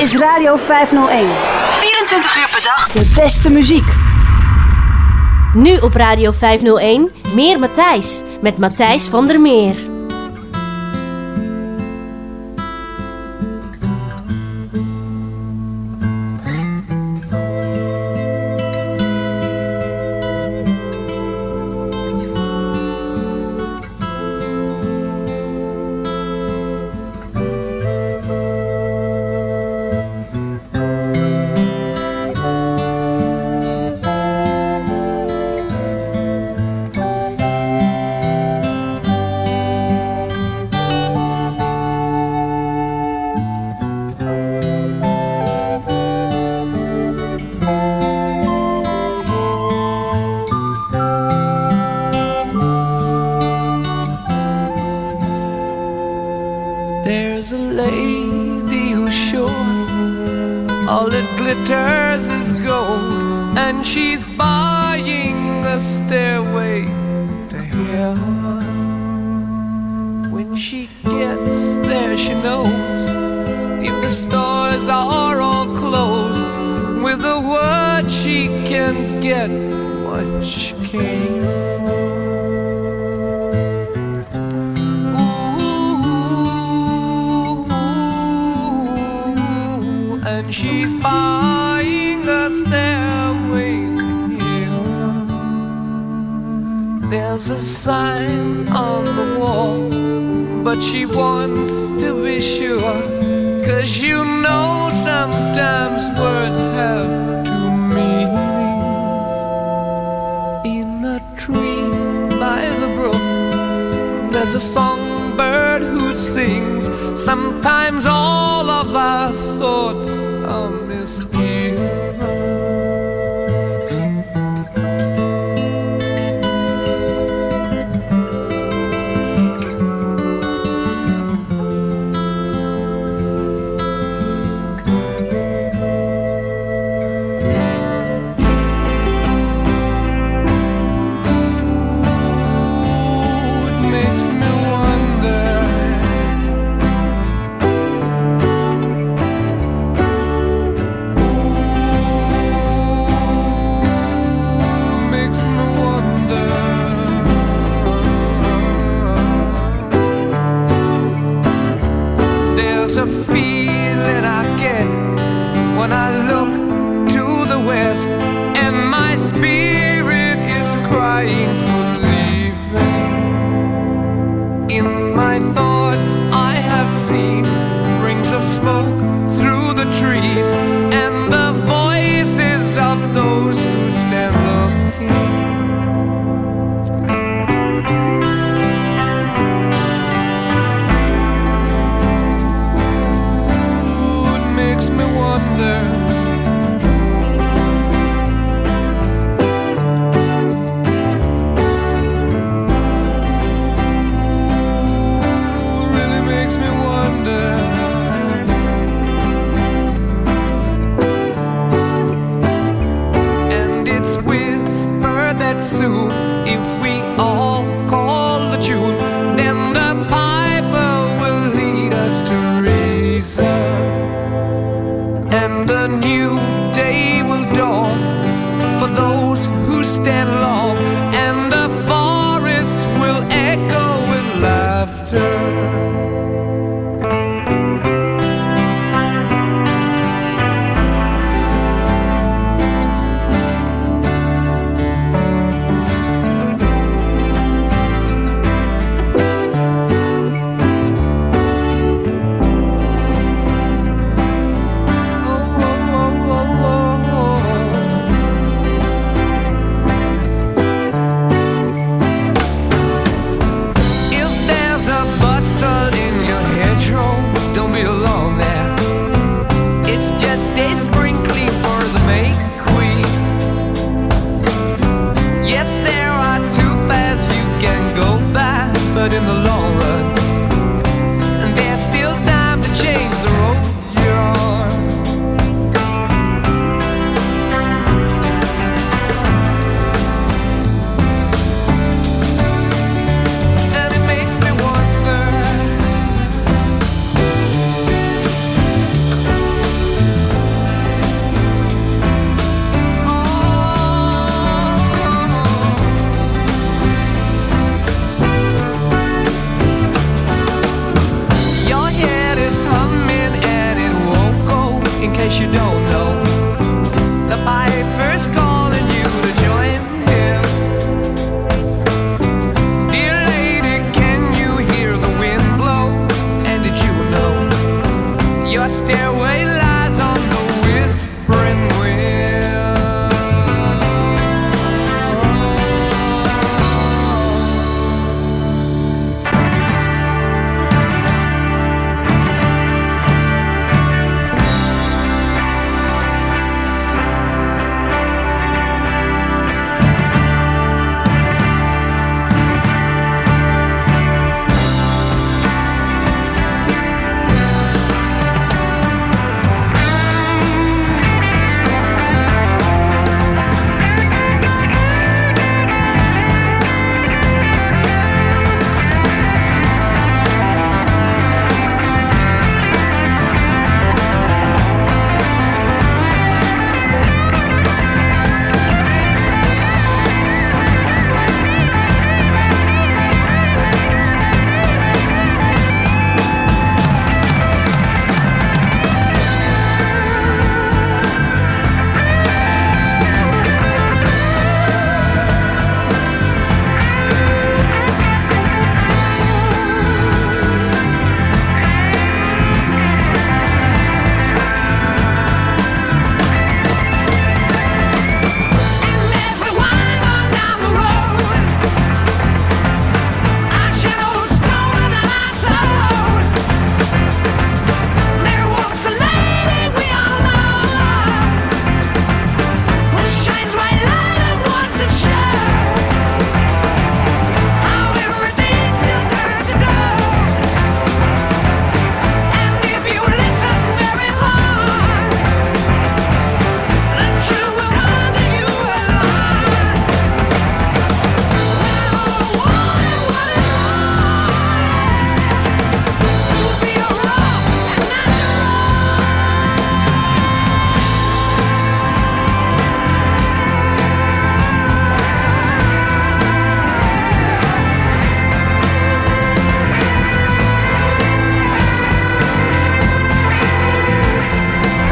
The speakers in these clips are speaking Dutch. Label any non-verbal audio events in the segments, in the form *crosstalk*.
Is Radio 501. 24 uur per dag. De beste muziek. Nu op Radio 501, meer Matthijs. Met Matthijs van der Meer. and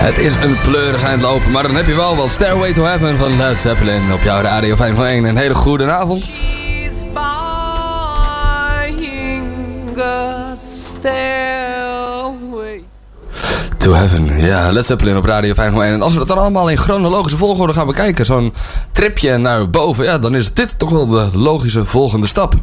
Het is een pleurig aan het lopen, maar dan heb je wel wat Stairway to Heaven van Led Zeppelin op jouw Radio 501. Een hele goede avond. He's buying a stairway. To Heaven, ja, Led Zeppelin op Radio 501. En als we dat dan allemaal in chronologische volgorde gaan bekijken, zo'n tripje naar boven, ja, dan is dit toch wel de logische volgende stap.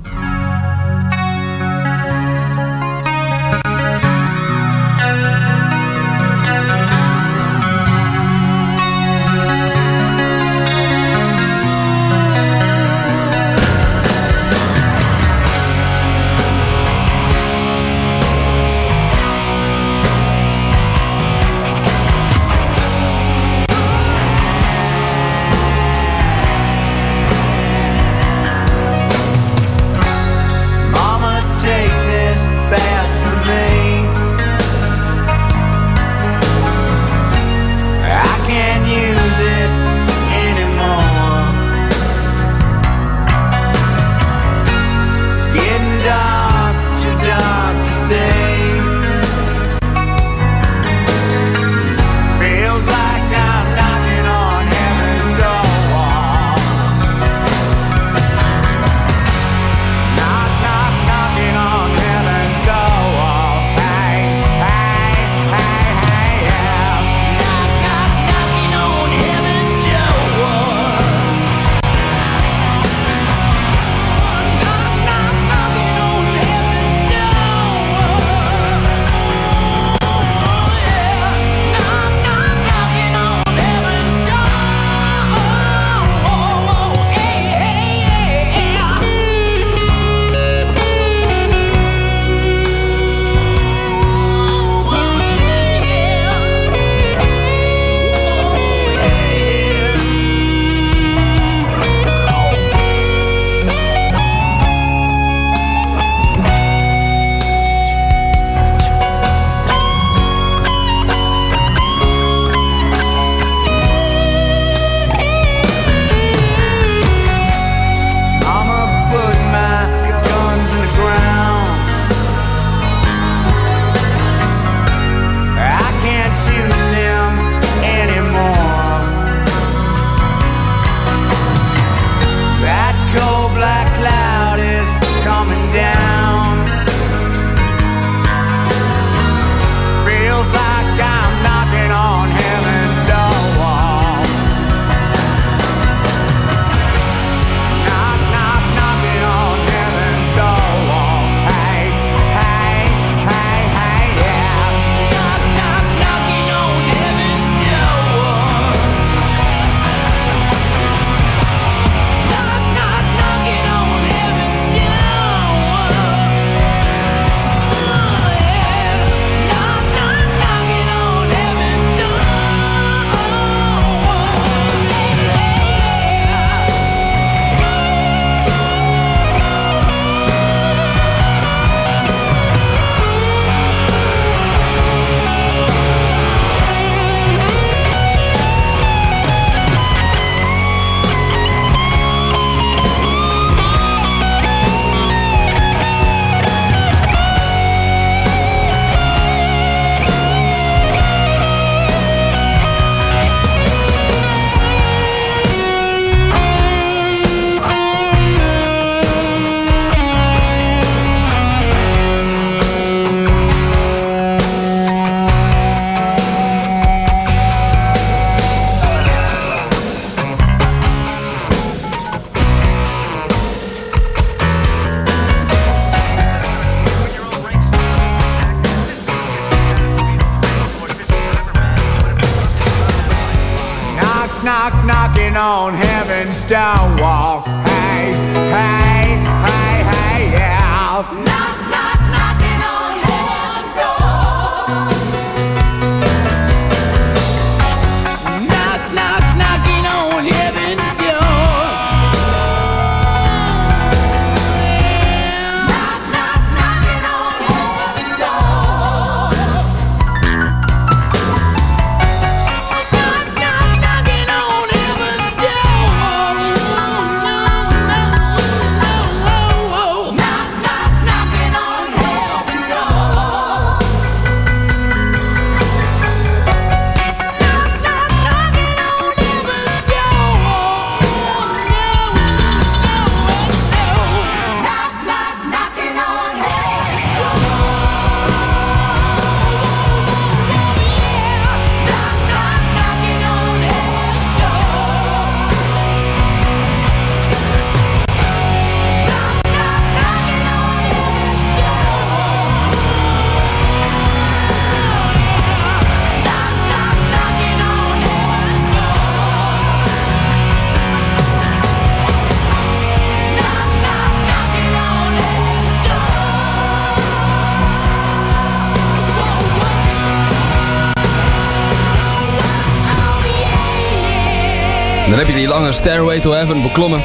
die lange Stairway to Heaven beklommen.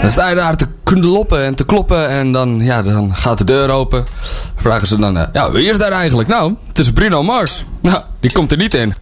Dan sta je daar te kloppen en te kloppen en dan, ja, dan gaat de deur open. Vragen ze dan, eh, ja, wie is daar eigenlijk? Nou, het is Bruno Mars. Nou, die komt er niet in.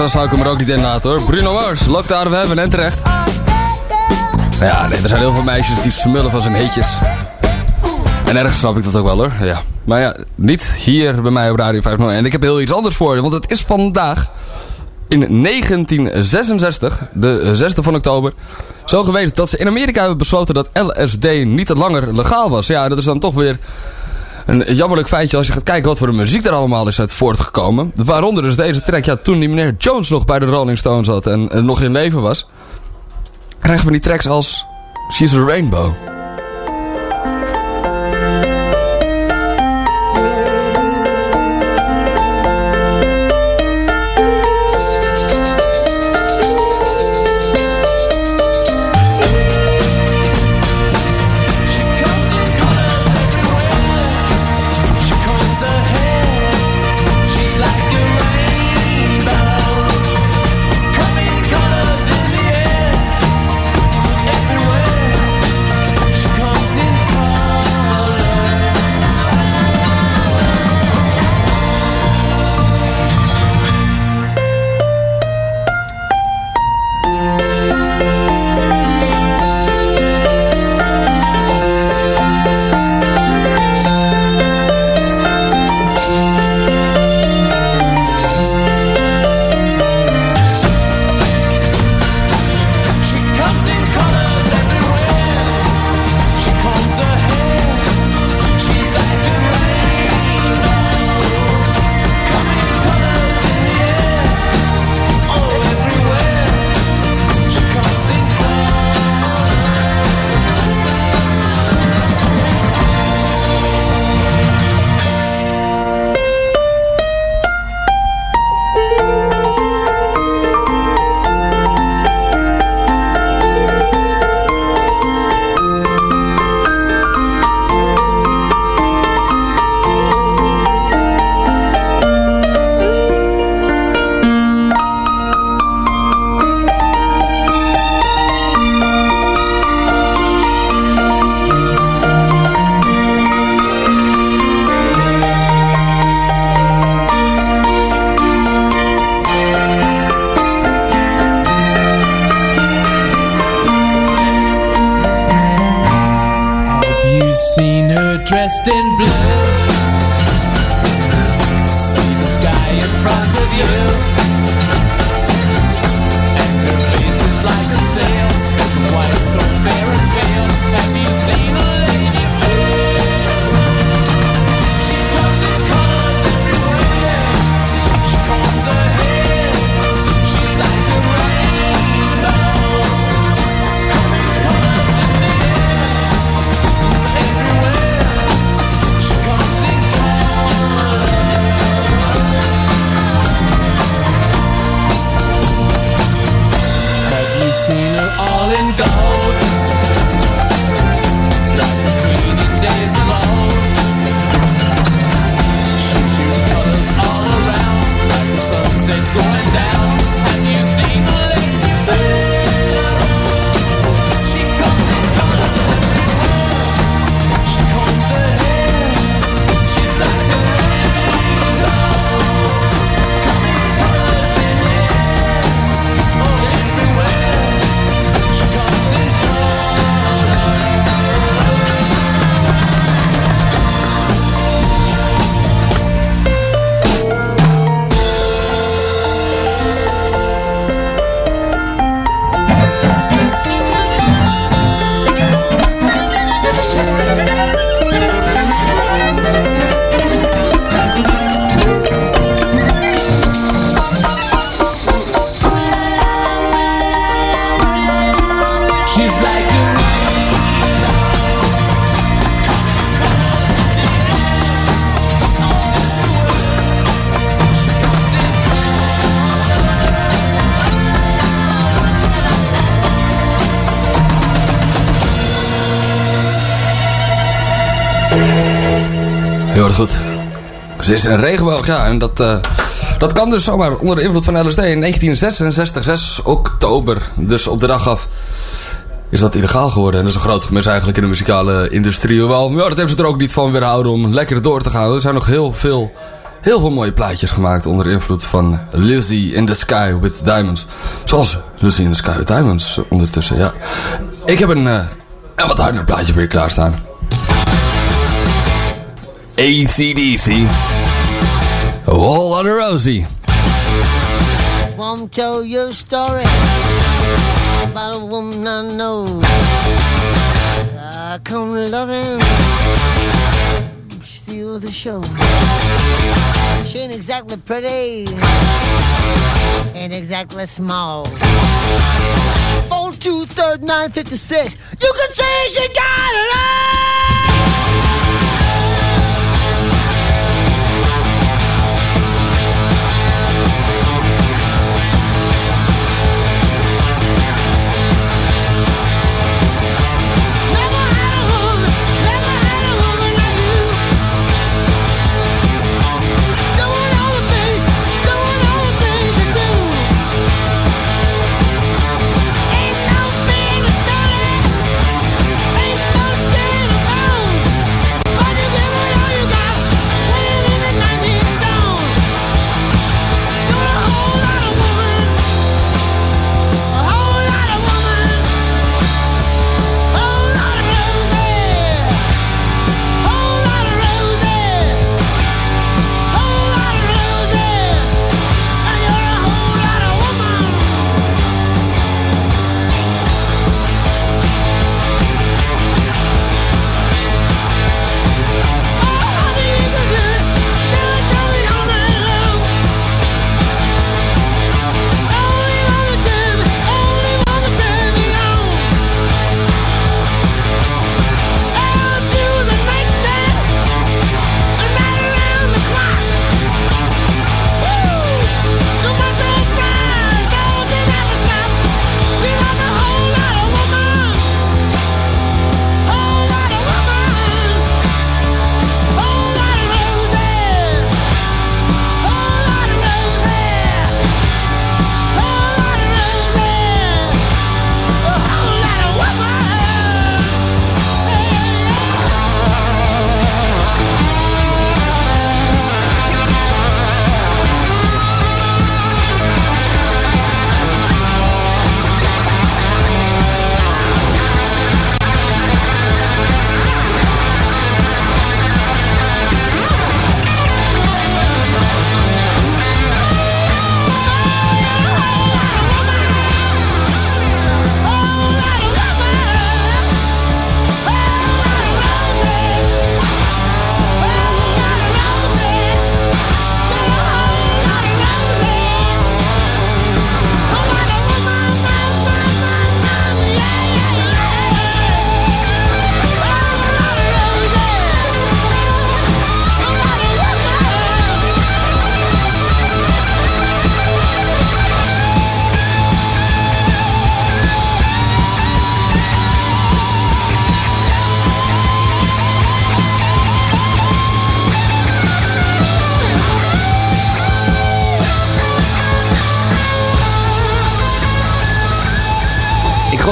Beter zou ik hem er ook niet in laten hoor. Bruno Mars, Lock the we hebben en terecht. Ja, nee, er zijn heel veel meisjes die smullen van zijn hitjes. En ergens snap ik dat ook wel hoor. Ja. Maar ja, niet hier bij mij op Radio 501. En ik heb heel iets anders voor je, want het is vandaag in 1966, de 6e van oktober, zo geweest dat ze in Amerika hebben besloten dat LSD niet langer legaal was. Ja, dat is dan toch weer een jammerlijk feitje als je gaat kijken wat voor de muziek er allemaal is uit voortgekomen. Waaronder dus deze track. Ja, toen die meneer Jones nog bij de Rolling Stones zat en, en nog in leven was, krijgen we die tracks als She's a Rainbow. Ze is een regenboog, ja. En dat, uh, dat kan dus zomaar onder de invloed van LSD in 1966, 6 oktober. Dus op de dag af is dat illegaal geworden. En dat is een groot gemis eigenlijk in de muzikale industrie. Wel, ja, dat hebben ze er ook niet van weerhouden om lekker door te gaan. Er zijn nog heel veel heel veel mooie plaatjes gemaakt onder invloed van Lucy in the Sky with Diamonds. Zoals Lucy in the Sky with Diamonds ondertussen, ja. Ik heb een, eh, een wat harder plaatje voor je klaarstaan. ACDC. A Whole Lotta Rosie. Won't tell you a story about a woman I know. I come loving, steal the show. She ain't exactly pretty, ain't exactly small. Four two third nine fifty six. You can say she got it all.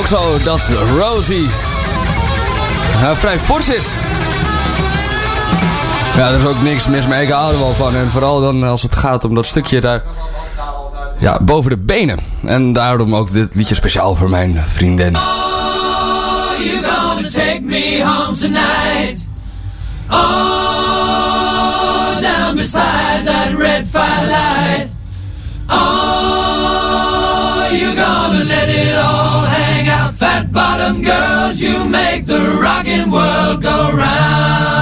Zo dat Rosie vrij fors is. Ja, er is ook niks mis mee. Ik hou er wel van. En vooral dan als het gaat om dat stukje daar... Ja, boven de benen. En daarom ook dit liedje speciaal voor mijn vriendin. you gonna take me home tonight? Oh, down beside that red firelight. Oh, you gonna let it? Fat girls, you make the rockin' world go round.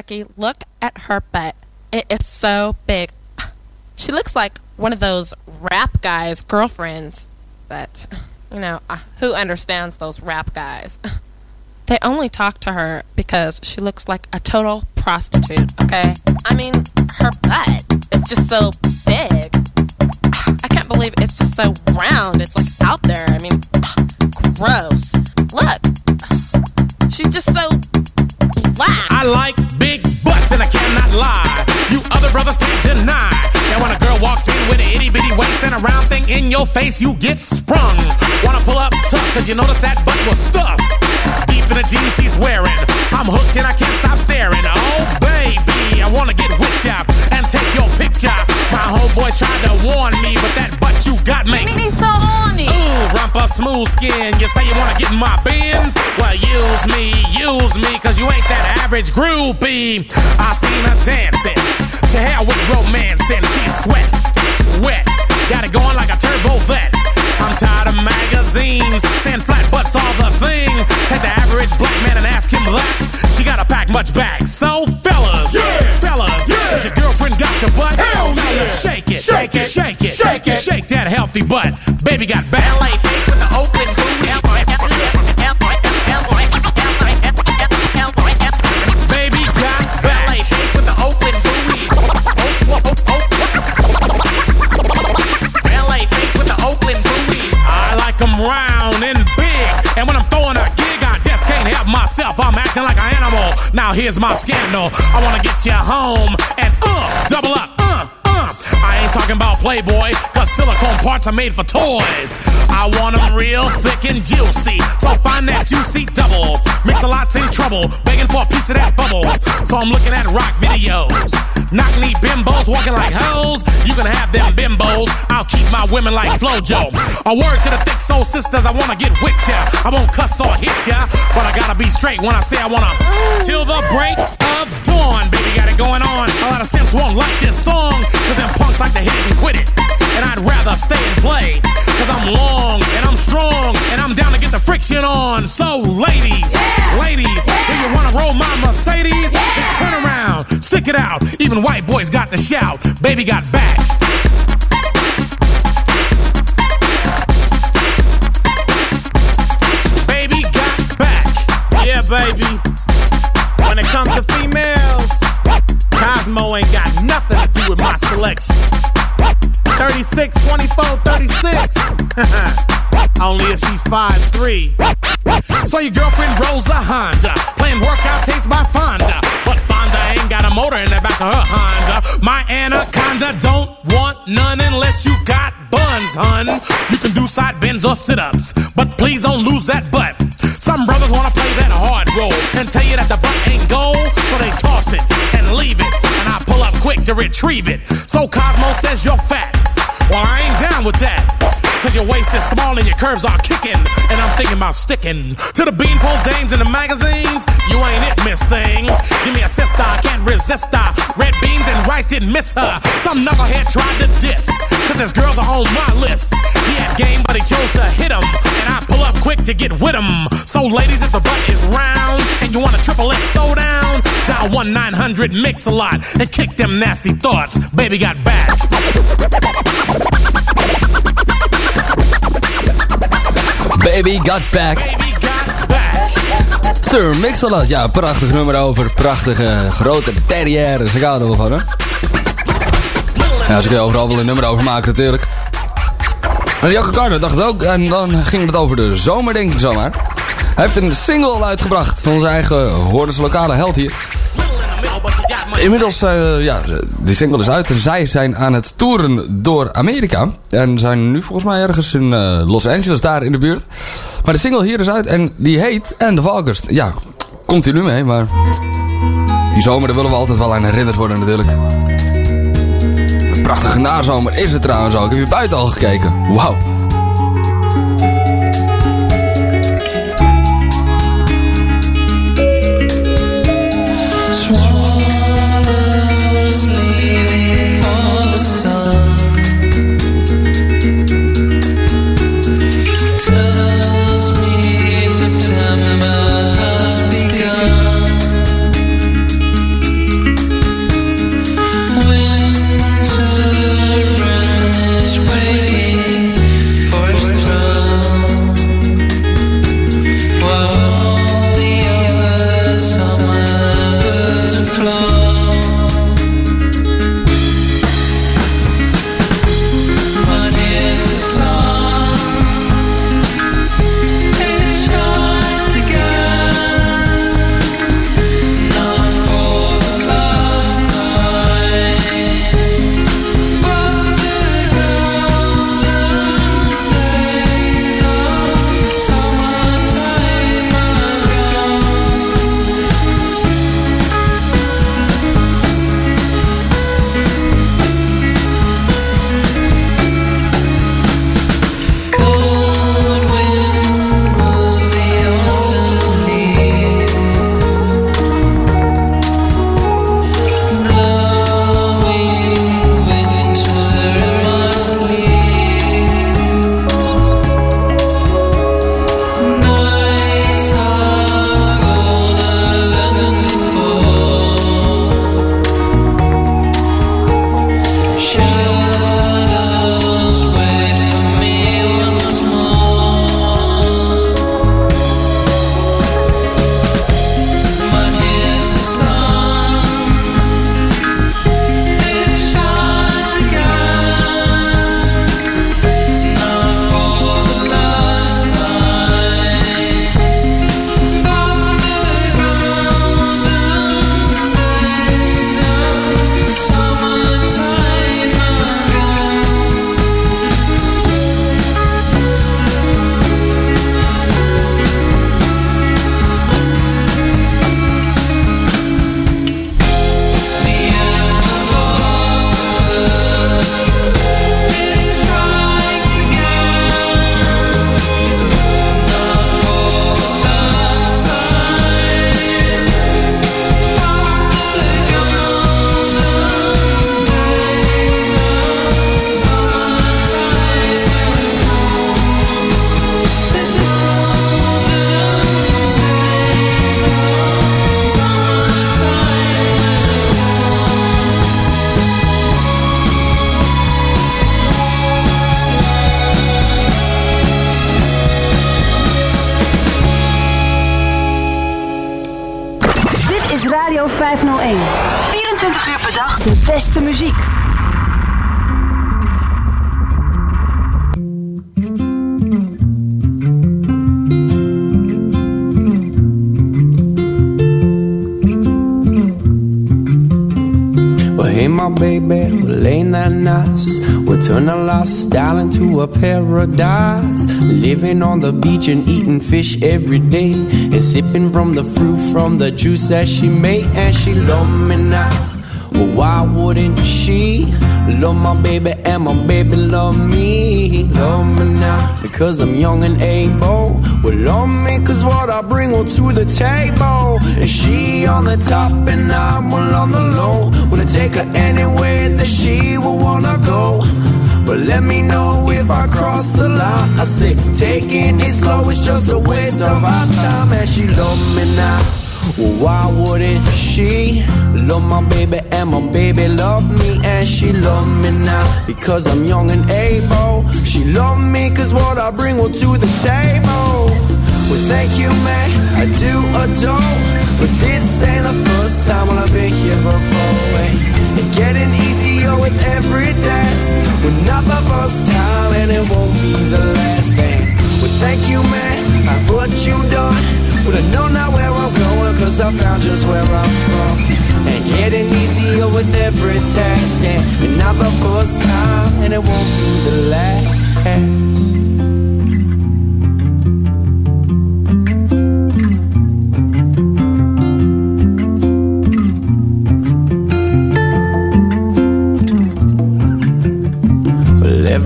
Becky, look at her butt. It is so big. *sighs* She looks like one of those rap guys' girlfriends. But, you know, uh, who understands those rap guys? *laughs* They only talk to her because she looks like a total prostitute, okay? I mean, her butt is just so big. *sighs* I can't believe it's just so round. It's like out there. I mean, *sighs* gross. Look. She's just so black. I like big butts and I cannot lie. You other brothers can't deny. That when a girl walks in with an itty bitty waist and a round thing in your face, you get sprung. Wanna pull up tough, cause you notice that butt was stuffed. Deep in the jeans she's wearing. I'm hooked and I can't stop staring. Oh, baby, I wanna get whipped up and take your picture. My homeboys tried to warn me, but that butt you got makes me so horny. Ooh, rumpa smooth skin. You say you wanna get in my bins? Well, use me, use me, cause you ain't that average groupie. I seen her dancing. To hell with romancing. She's sweat, wet. Got it going like a turbo vet. I'm tired of magazines saying flat butts all the thing. Take the average black man and ask him that. She gotta pack much back. So, fellas, yeah. fellas, has your girlfriend got your butt? Hell Tell her yeah. shake it, Shake it. shake it, Shake it. shake that healthy butt. Baby got back. with the myself. I'm acting like an animal. Now here's my scandal. I wanna get you home and uh, double up, uh, talking about Playboy, cause silicone parts are made for toys. I want them real thick and juicy. So find that juicy double. Mix a lot's in trouble, begging for a piece of that bubble. So I'm looking at rock videos. Knock knee bimbos walking like hoes. You can have them bimbos. I'll keep my women like Flojo. A word to the thick soul sisters, I wanna get with ya. I won't cuss or hit ya, but I gotta be straight when I say I wanna. Till the break of dawn, baby, got it going on. A lot of simps won't like this song, cause them punks like to hit and quit it. And I'd rather stay and play, cause I'm long and I'm strong and I'm down to get the friction on. So, ladies, ladies, if you wanna roll my Mercedes, then turn around, stick it out. Even white boys got the shout. Baby got back. Baby got back. Yeah, baby. When it comes to females, Cosmo ain't got nothing to do with my selection. 36, 24, 36. *laughs* Only if she's 5'3. So your girlfriend rolls a Honda, playing workout tapes by Fonda. But Fonda ain't got a motor in the back of her Honda. My anaconda don't want none unless you got buns, hun. You can do side bends or sit ups, but please don't lose that butt. Some brothers wanna play that hard role and tell you that the butt ain't gold, so they toss it and leave it. And I pull up quick to retrieve it. So Cosmo says you're fat. Well, I ain't down with that. Cause your waist is small and your curves are kicking. And I'm thinking about sticking to the beanpole dames in the magazines. You ain't it, miss thing. Give me a sister, I can't resist her. Red beans and rice didn't miss her. Some knucklehead tried to diss. Cause his girls are on my list. He had game, but he chose to hit him. And I pull up quick to get with him. So, ladies, if the butt is round and you want a triple X throw down, dial 1 900 Mix a lot and kick them nasty thoughts. Baby got back. Baby Got Back. Sir Mix-a-Lot. Ja, prachtig nummer over prachtige grote terrières. Ik hou er wel van, hoor. Ja, ze kun je overal wel een nummer over maken, natuurlijk. En Carter dacht het ook. En dan ging het over de zomer, denk ik zomaar. Hij heeft een single uitgebracht van onze eigen Hoordense lokale held hier. Inmiddels, eh, ja, die single is uit zij zijn aan het toeren door Amerika. En zijn nu volgens mij ergens in eh, Los Angeles, daar in de buurt. Maar de single hier is uit en die heet And of August. Ja, komt hij nu mee, maar die zomer daar willen we altijd wel aan herinnerd worden natuurlijk. Een prachtige nazomer is het trouwens ook. Ik heb je buiten al gekeken. Wauw. Paradise. Living on the beach and eating fish every day. And sipping from the fruit from the juice that she made. And she love me now. Well, why wouldn't she? Love my baby and my baby love me. Love me now because I'm young and able. Well, love me cause what I bring will to the table. And she on the top and I'm well on the low. Wanna take her anywhere that she will wanna go. But let me know if I cross the line. I say, taking it slow is just a waste of our time. And she love me now. Well, why wouldn't she love my baby and my baby love me and she love me now because I'm young and able. She love me cause what I bring will to the table. Well, thank you, man. I do adore, but this ain't the first time I've been here before. It's getting easier with every task. Well, not the first time, and it won't be the last thing. Well, thank you, man. I what you done. But I know now where I'm going, cause I found just where I'm from. And getting easier with every task. And not the first time, and it won't be the last.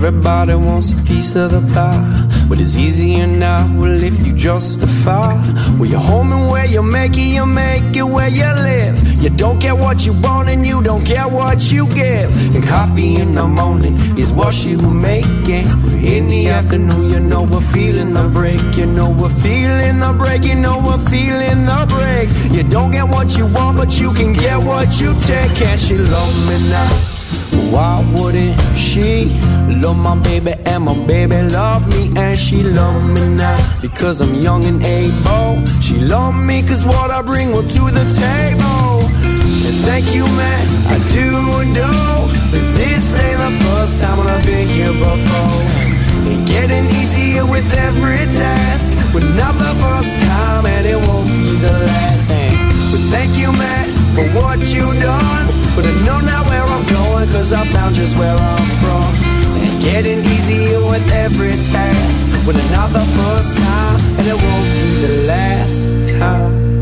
Everybody wants a piece of the pie. But it's easier now, well, if you justify. Where you're home and where you make it, you make it where you live. You don't get what you want and you don't get what you give. And coffee in the morning is what you making In the afternoon, you know we're feeling the break. You know we're feeling the break, you know we're feeling the break. You don't get what you want, but you can get what you take. And she love me now why wouldn't she love my baby and my baby love me and she love me now because I'm young and able. She love me cause what I bring will to the table. And thank you, man, I do know that this ain't the first time I've been here before. And getting easier with every task, but not the first time, and it won't be the last. But thank you, man, for what you've done. But I know now where I'm going, just where I'm from. And getting easier with every task, With another first time, and it won't be the last time.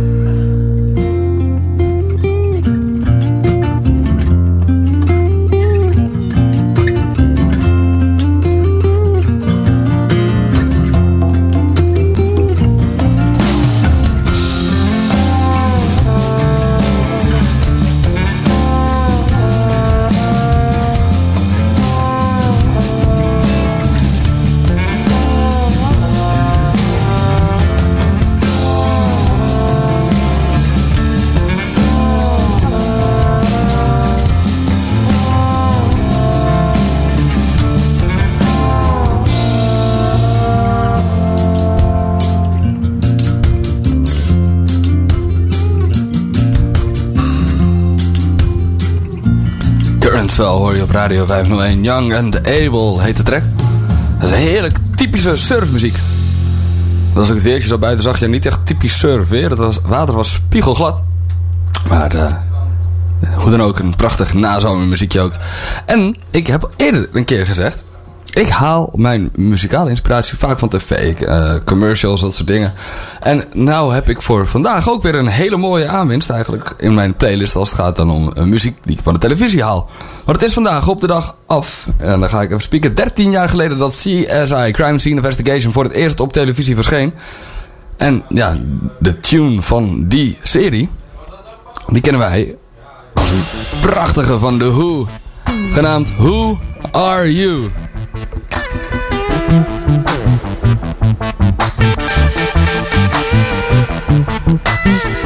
Radio 501. Young and Able heet de track. Dat is heerlijk typische surfmuziek. Als ik het weertje zo buiten zag, je niet echt typisch surfweer. Het was, water was spiegelglad. Maar eh, hoe dan ook, een prachtig nazomermuziekje ook. En ik heb eerder een keer gezegd... Ik haal mijn muzikale inspiratie vaak van tv, eh, commercials, dat soort dingen. En nou heb ik voor vandaag ook weer een hele mooie aanwinst eigenlijk in mijn playlist als het gaat dan om eh, muziek die ik van de televisie haal. Maar het is vandaag op de dag af, en dan ga ik even spieken, 13 jaar geleden dat CSI, Crime Scene Investigation, voor het eerst op televisie verscheen. En ja, de tune van die serie, die kennen wij prachtige van The Who, genaamd Who Are You? thank you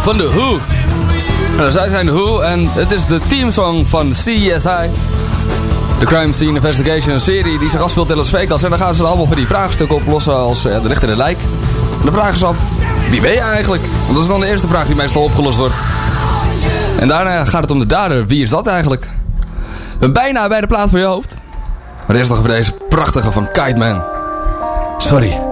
van de Who. Nou, zij zijn de Who en het is de teamsong van CSI. De Crime Scene Investigation, een serie die zich afspeelt in Las Vegas. En dan gaan ze allemaal van die vraagstukken oplossen als de lichter de lijk. En dan vragen ze af, wie ben je eigenlijk? Want dat is dan de eerste vraag die meestal opgelost wordt. En daarna gaat het om de dader. Wie is dat eigenlijk? We bijna bij de plaat voor je hoofd. Maar eerst nog even deze prachtige van Kite Man. Sorry.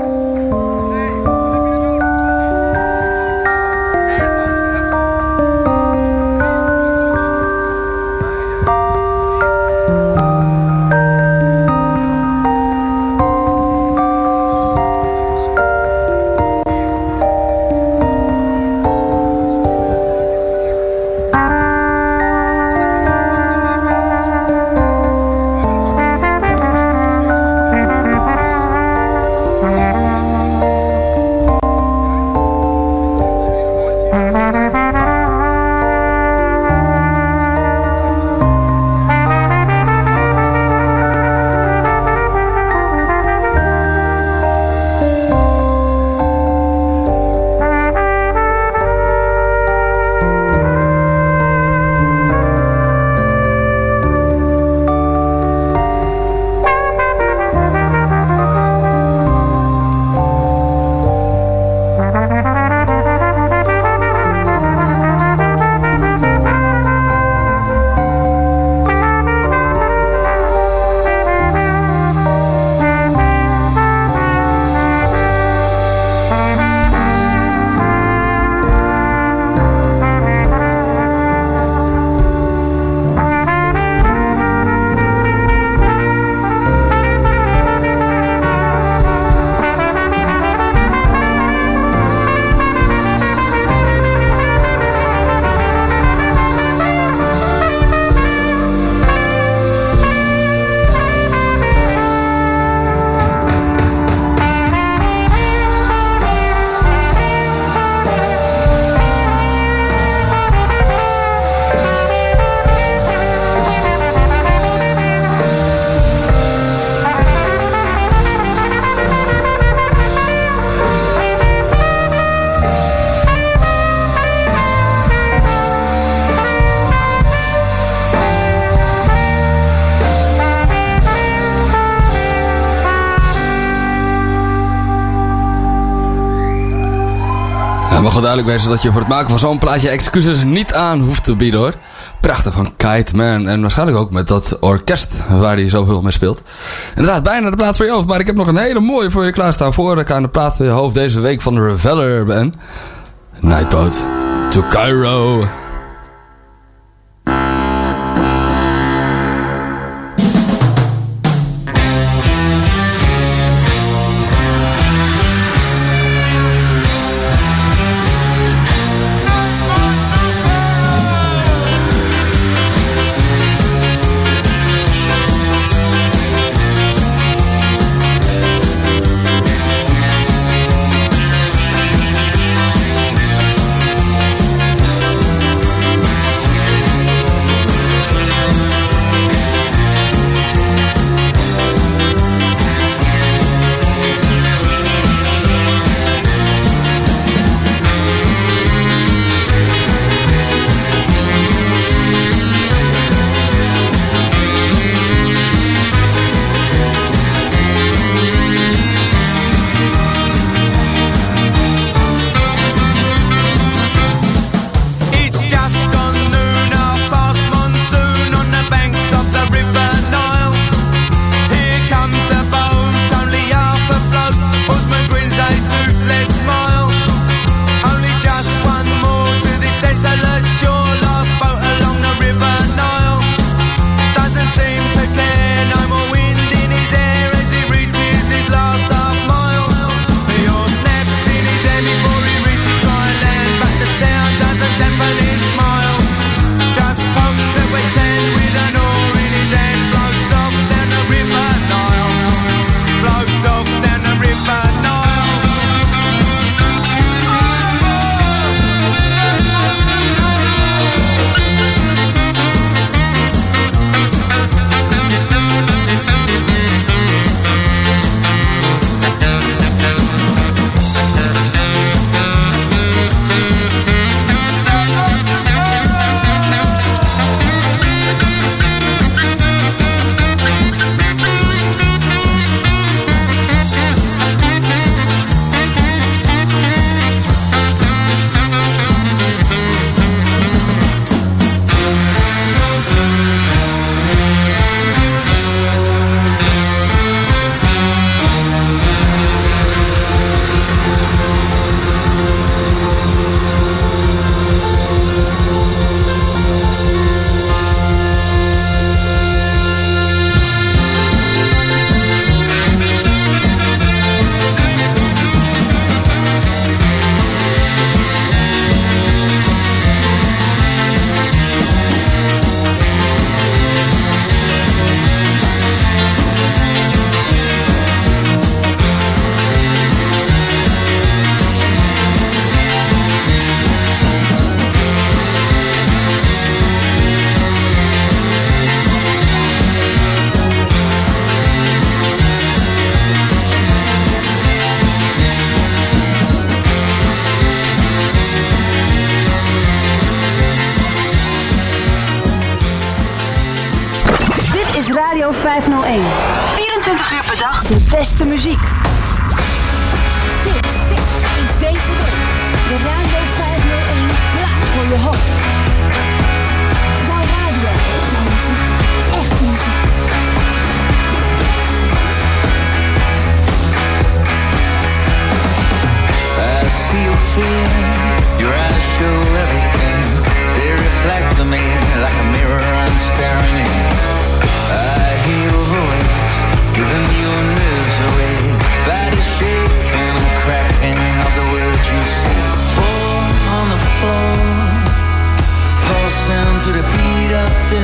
Duidelijk wezen dat je voor het maken van zo'n plaatje excuses niet aan hoeft te bieden hoor. Prachtig van Kite Man. En waarschijnlijk ook met dat orkest waar hij zoveel mee speelt. Inderdaad, bijna de plaat voor je hoofd. Maar ik heb nog een hele mooie voor je klaarstaan voor ik aan de plaat voor je hoofd deze week van de Reveller ben. Nightboat to Cairo.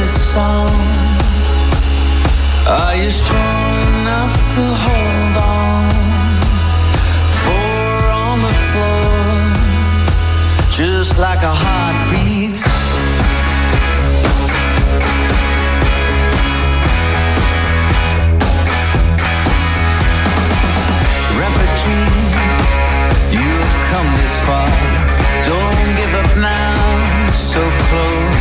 This song. Are you strong enough to hold on? Four on the floor, just like a heartbeat.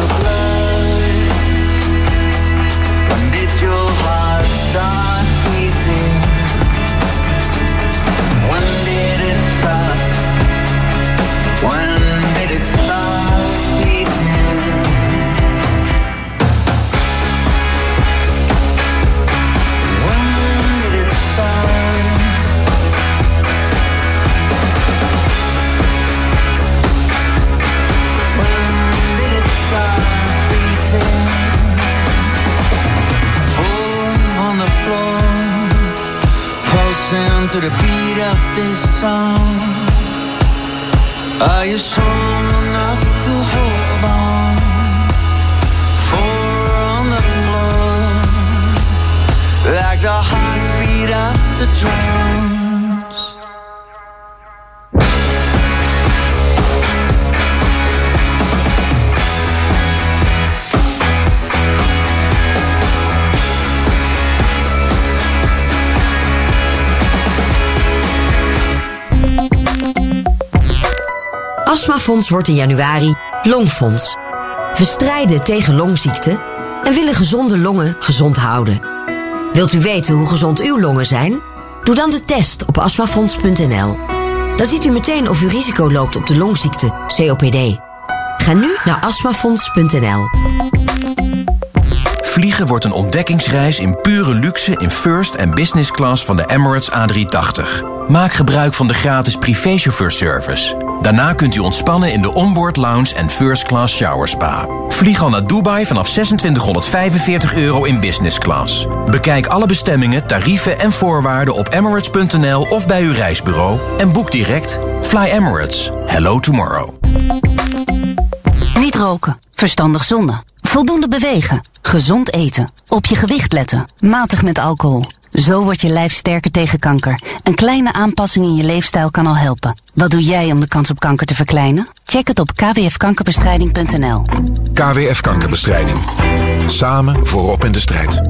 your blood. To the beat of this song. Are you strong enough to hold on? Astmafonds wordt in januari Longfonds. We strijden tegen longziekten en willen gezonde longen gezond houden. Wilt u weten hoe gezond uw longen zijn? Doe dan de test op astmafonds.nl. Dan ziet u meteen of u risico loopt op de longziekte COPD. Ga nu naar astmafonds.nl. Vliegen wordt een ontdekkingsreis in pure luxe in first en business class van de Emirates A380. Maak gebruik van de gratis privéchauffeurservice. Daarna kunt u ontspannen in de onboard lounge en first class shower spa. Vlieg al naar Dubai vanaf 2645 euro in business class. Bekijk alle bestemmingen, tarieven en voorwaarden op emirates.nl of bij uw reisbureau en boek direct. Fly Emirates. Hello tomorrow. Niet roken, verstandig zonnen, voldoende bewegen, gezond eten, op je gewicht letten, matig met alcohol. Zo wordt je lijf sterker tegen kanker. Een kleine aanpassing in je leefstijl kan al helpen. Wat doe jij om de kans op kanker te verkleinen? Check het op kwfkankerbestrijding.nl. KWF Kankerbestrijding. Samen voorop in de strijd.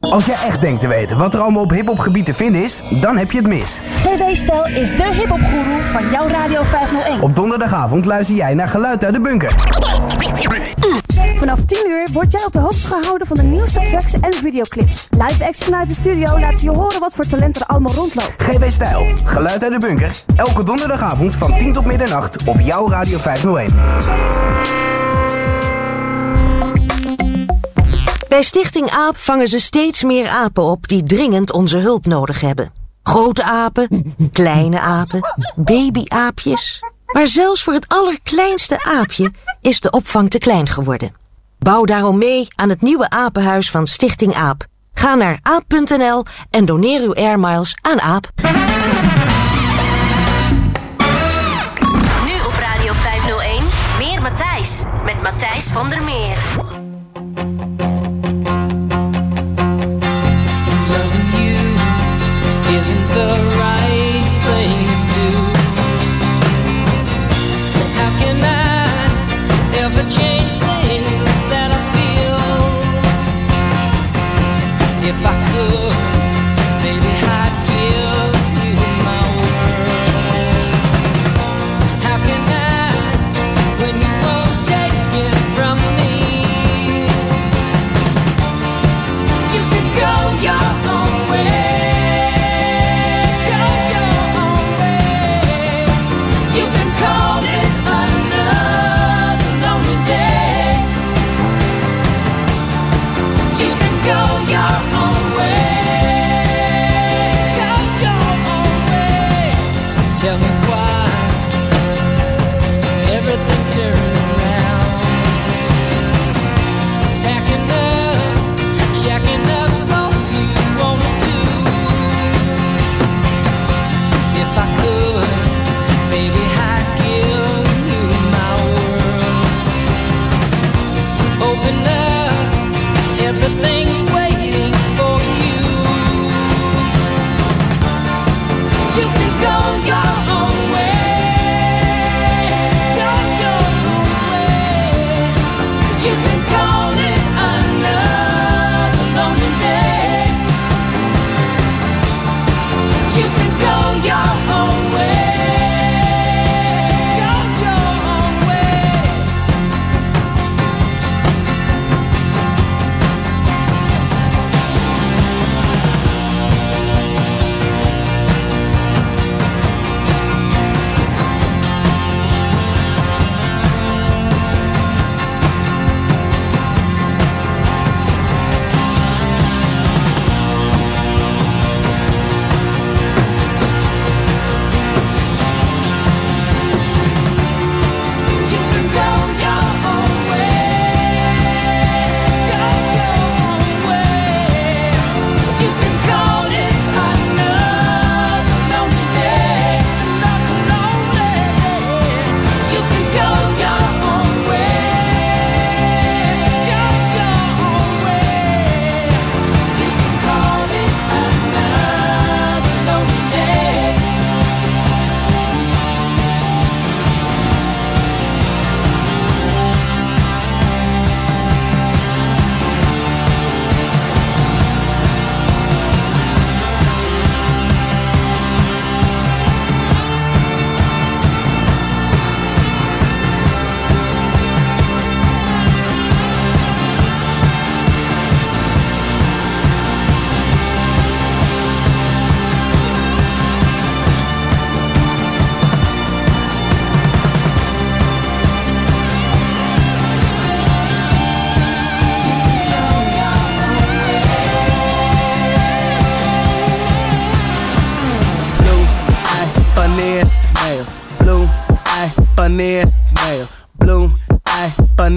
Als jij echt denkt te weten wat er allemaal op hiphopgebied te vinden is, dan heb je het mis. TV Stel is de hiphopgoeroe van jouw Radio 501. Op donderdagavond luister jij naar Geluid uit de Bunker. Vanaf 10 uur word jij op de hoogte gehouden van de nieuwste tracks en videoclips. Live acts vanuit de studio laten je horen wat voor talent er allemaal rondloopt. GB Stijl, Geluid uit de Bunker. Elke donderdagavond van 10 tot middernacht op jouw Radio 501. Bij Stichting AAP vangen ze steeds meer apen op die dringend onze hulp nodig hebben. Grote apen, *laughs* kleine apen, babyaapjes. Maar zelfs voor het allerkleinste aapje is de opvang te klein geworden. Bouw daarom mee aan het nieuwe apenhuis van Stichting AAP. Ga naar aap.nl en doneer uw airmiles aan AAP. Nu op Radio 501, meer Matthijs. met Matthijs van der Meer. Loving you isn't the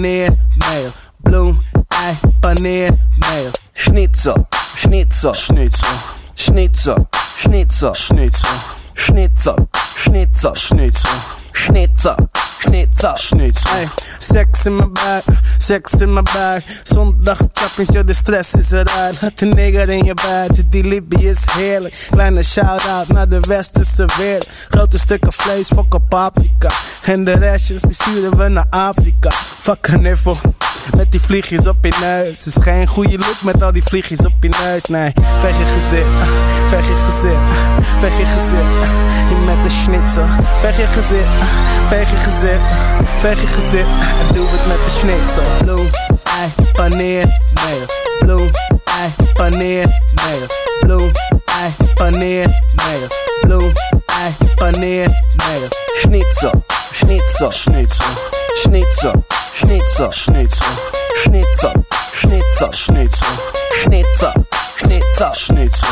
paneer mail. Blue eye paneer mail. Schnitzel, schnitzel, schnitzel, schnitzel, schnitzel, schnitzel, schnitzel, schnitzel, schnitzel. Schnitzel, schnitzel, schnitzel. Ay, seks in mijn buik, seks in mijn buik. Zondag tappings, ja, de stress is eruit. Laat de nigger in je buiten, die lippie is heerlijk. Kleine shout-out naar de westerse wereld. Grote stukken vlees, fokken paprika. En de restjes, die sturen we naar Afrika. Fuck een niffel. Met die vliegjes op je neus. Is geen goede look met al die vliegjes op je neus. Nee, weg je gezicht, weg je gezicht, weg je gezicht. Je met de schnitzel, weg je gezicht, weg je gezicht, weg je gezicht. ah, Doe het met de schnitzel. Blue, ei, paneer, mayo. Blue, ei, paneer, mayo. Blue, ei, paneer, mayo. Blue, ei, paneer, mayo. Schnitzel, schnitzel, schnitzel, schnitzel. Schnitzel, schnitzel, schnitzel, schnitzel, schnitzel, schnitzel, schnitzel, schnitzel.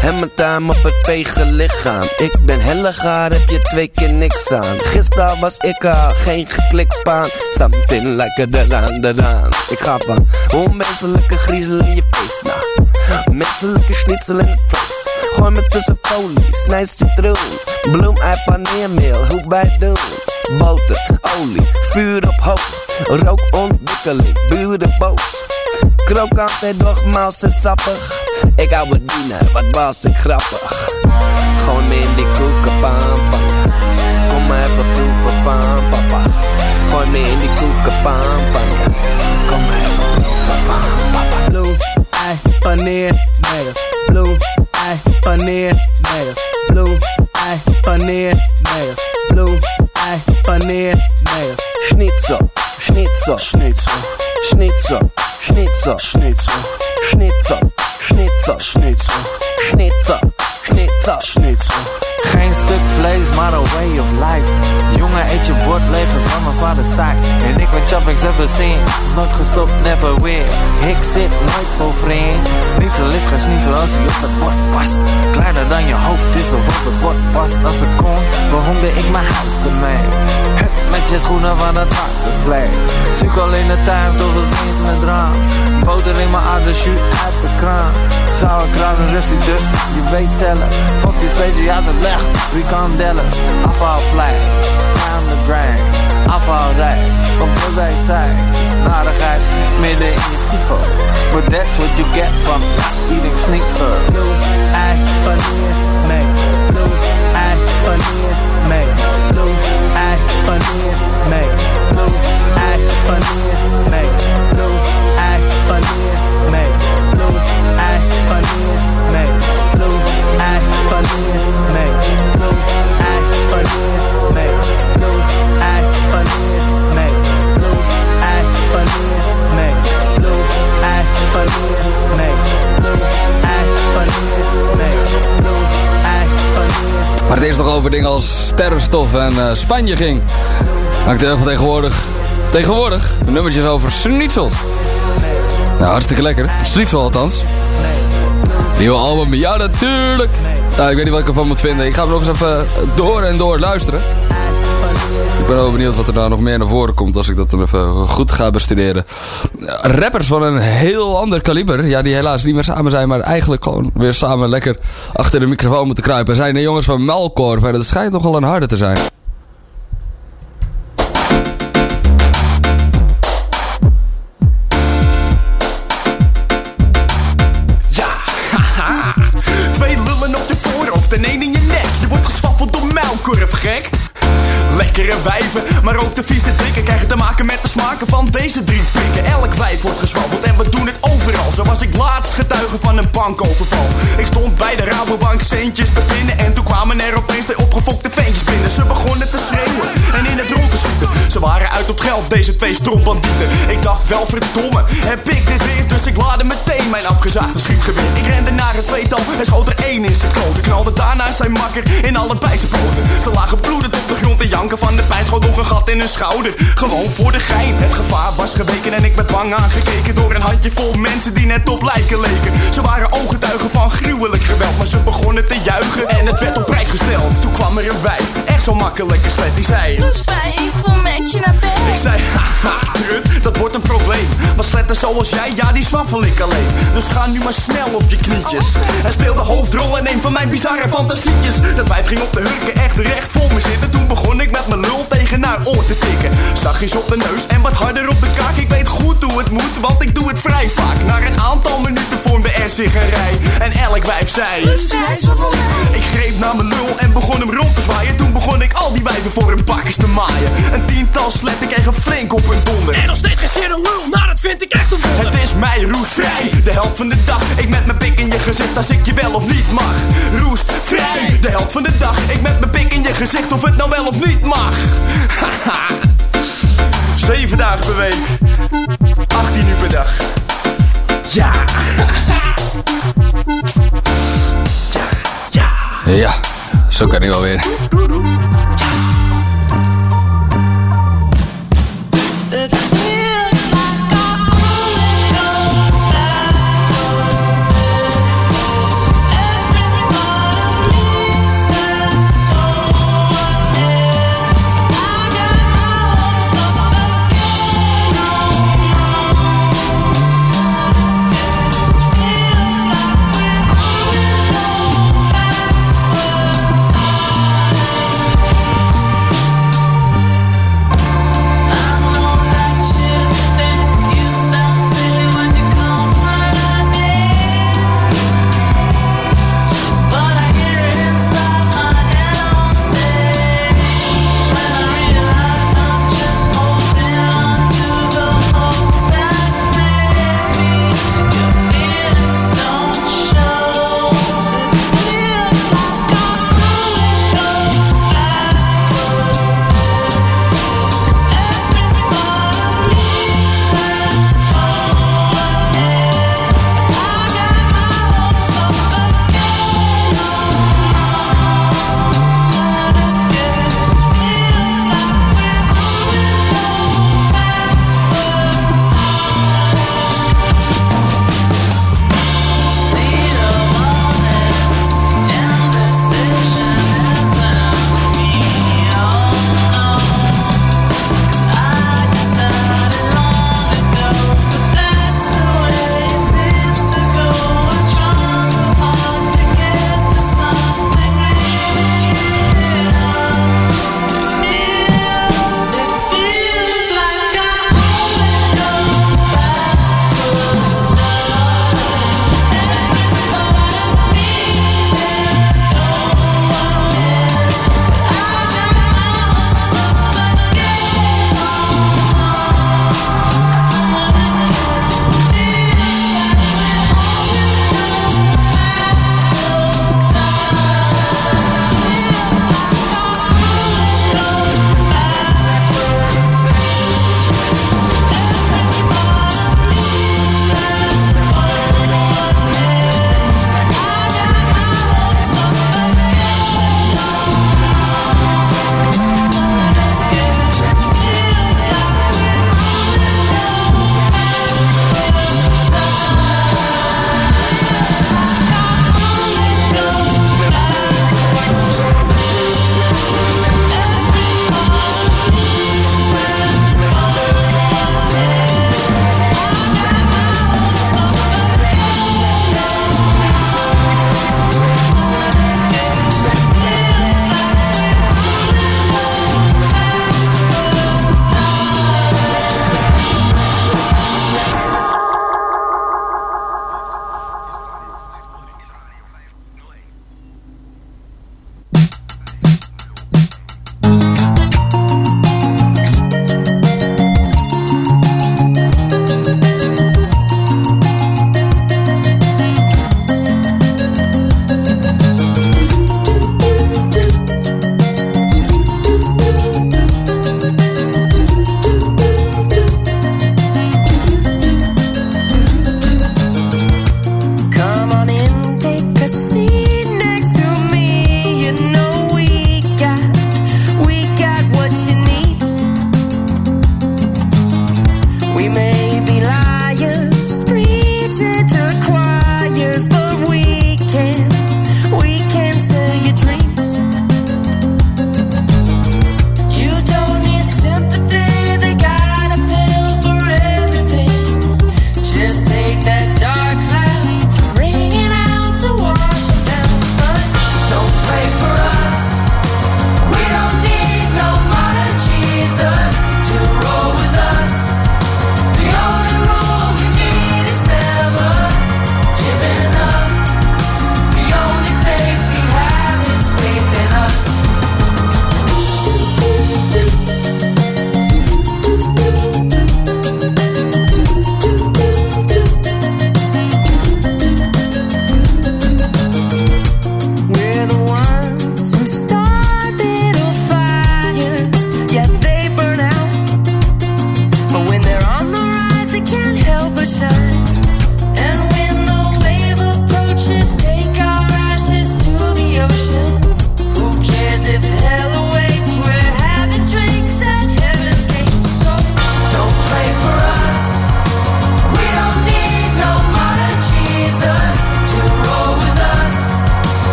En mijn duim op het vege lichaam. Ik ben helle gaar, heb je twee keer niks aan. Gisteren was ik al geen geklikt spaan. Something like a eraan, eraan. Ik ga van onmenselijke griezel in je face na. Menselijke schnitzel in het vlees. Gooi me tussen folie, snij citroen. Bloem uit paneermeel, hoe wij doen. Boter, olie, vuur op hoog. Rookontwikkeling, buren boos. Krokant en nogmaals en sappig. Ik hou het dienen, wat was ik grappig. Gewoon in die koekenpan, papa. Kom maar even proeven van papa. Gewoon in die koekenpan, papa. Kom maar even proeven van papa. Blue, ei, paneer, mayo. Blue, ei, paneer, mayo. Blue, ei, paneer, mayo. Blue, ei, paneer, mayo. Schnitzel, schnitzel, schnitzel, schnitzel, schnitzel, schnitzel, schnitzel, schnitzel, schnitzel, schnitzel, schnitzel. Geen stuk vlees, maar een way of life. Jongen, eet je bord leeg van mijn vader zaak. En ik ben choppings ever seen. Nooit gestopt, never weer. Ik zit nooit voor vriend. Schnitzel is geen schnitzel als hij op het bord past. Kleiner dan je hoofd is of op het bord past. Als het kon, behoemde ik mijn huis ermee. Met je schoenen van het hartesplein. Zoek al in de tuin, toch eens eens mijn droom. Boter in mijn aders, shoot uit de kraan. Sauerkraut en rustig dus, je weet zelf. Fuck die beetje uit het licht, wie kan dellen? Afvalvlees, on the grind. Afvalrij, op de wij Snadigheid, midden in je typo. But that's what you get from eating schnitzel. Blue, ei, paneer, mee. funny, make move, act funny. Over dingen als sterrenstof en eh, Spanje ging. Maakt heel veel tegenwoordig. Tegenwoordig nummertjes over schnitzels. Nou, hartstikke lekker. Schnitzel althans. Nieuwe album, ja natuurlijk. Nou, ik weet niet wat ik ervan moet vinden. Ik ga hem nog eens even door en door luisteren. Ik ben wel benieuwd wat er nou nog meer naar voren komt als ik dat dan even goed ga bestuderen. Rappers van een heel ander kaliber, ja, die helaas niet meer samen zijn, maar eigenlijk gewoon weer samen lekker achter de microfoon moeten kruipen, zijn de jongens van Melkorf. En dat schijnt nogal een harde te zijn. Deze drie pikken. Elk wijf wordt en we doen het overal. Zo was ik laatst getuige van een bankoverval. Ik stond bij de Rabobank centjes te pinnen en toen kwamen er opeens twee opgefokte ventjes binnen. Ze begonnen te schreeuwen Ze waren uit op geld, deze twee strontbandieten. Ik dacht wel verdomme, heb ik dit weer? Dus ik laadde meteen mijn afgezaagde schietgeweer. Ik rende naar het tweetal en schoot er één in zijn kloot. Ik knalde daarna zijn makker in allebei zijn poten. Ze lagen bloedend op de grond en janken van de pijn. Schoot nog een gat in hun schouder, gewoon voor de gein. Het gevaar was geweken en ik werd bang aangekeken door een handjevol mensen die net op lijken leken. Ze waren ooggetuigen van gruwelijk geweld, maar ze begonnen te juichen en het werd op prijs gesteld. Toen kwam er een wijf, echt zo makkelijke slet, die zei... Roespij, ik kom je naar bed. Ik zei, haha, trut, dat wordt een probleem. Want sletten zoals jij, ja, die zwaffel ik alleen. Dus ga nu maar snel op je knietjes. Hij speelde hoofdrol in een van mijn bizarre fantasietjes. Dat wijf ging op de hurken echt recht voor me zitten. Toen begon ik met mijn lul tegen haar oor te tikken. Zachtjes op de neus en wat harder op de kaak. Ik weet goed hoe het moet, want ik doe het vrij vaak. Na een aantal minuten vormde er zich een rij. En elk wijf zei... Ik greep naar mijn lul en begon hem rond te zwaaien. Toen begon ik al die wijven voor een bakjes te maaien. Een tiental sletten kregen flink op hun donder. En nog steeds geen zin in lul, nou dat vind ik echt een wonder. Het is mij roestvrij, de helft van de dag. Ik met mijn pik in je gezicht als ik je wel of niet mag. Roestvrij, de helft van de dag. Ik met mijn pik in je gezicht of het nou wel of niet mag. Haha. *laughs* Zeven dagen per week, 18 uur per dag. Ja. Ja, zo kan hij wel weer.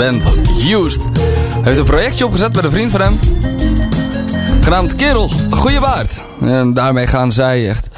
Band, Used, heeft een projectje opgezet met een vriend van hem. Genaamd Kerel, Goeie Baard. En daarmee gaan zij echt...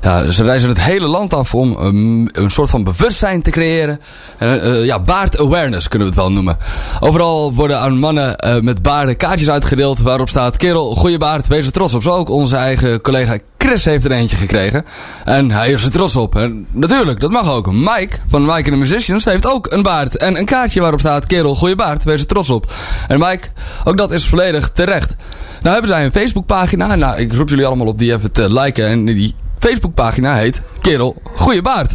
Ja, ze reizen het hele land af om een, een soort van bewustzijn te creëren. En, eh, ja, baard awareness kunnen we het wel noemen. Overal worden aan mannen eh, met baarden kaartjes uitgedeeld waarop staat... Kerel, goeie baard, wees er trots op. Zo ook onze eigen collega Chris heeft er eentje gekregen. En hij is er trots op. En natuurlijk, dat mag ook. Mike van Mike and the Musicians heeft ook een baard. En een kaartje waarop staat... Kerel, goeie baard, wees er trots op. En Mike, ook dat is volledig terecht. Nou hebben zij een Facebookpagina. Nou, ik roep jullie allemaal op die even te liken. En die Facebookpagina heet Kerel Goeie Baard.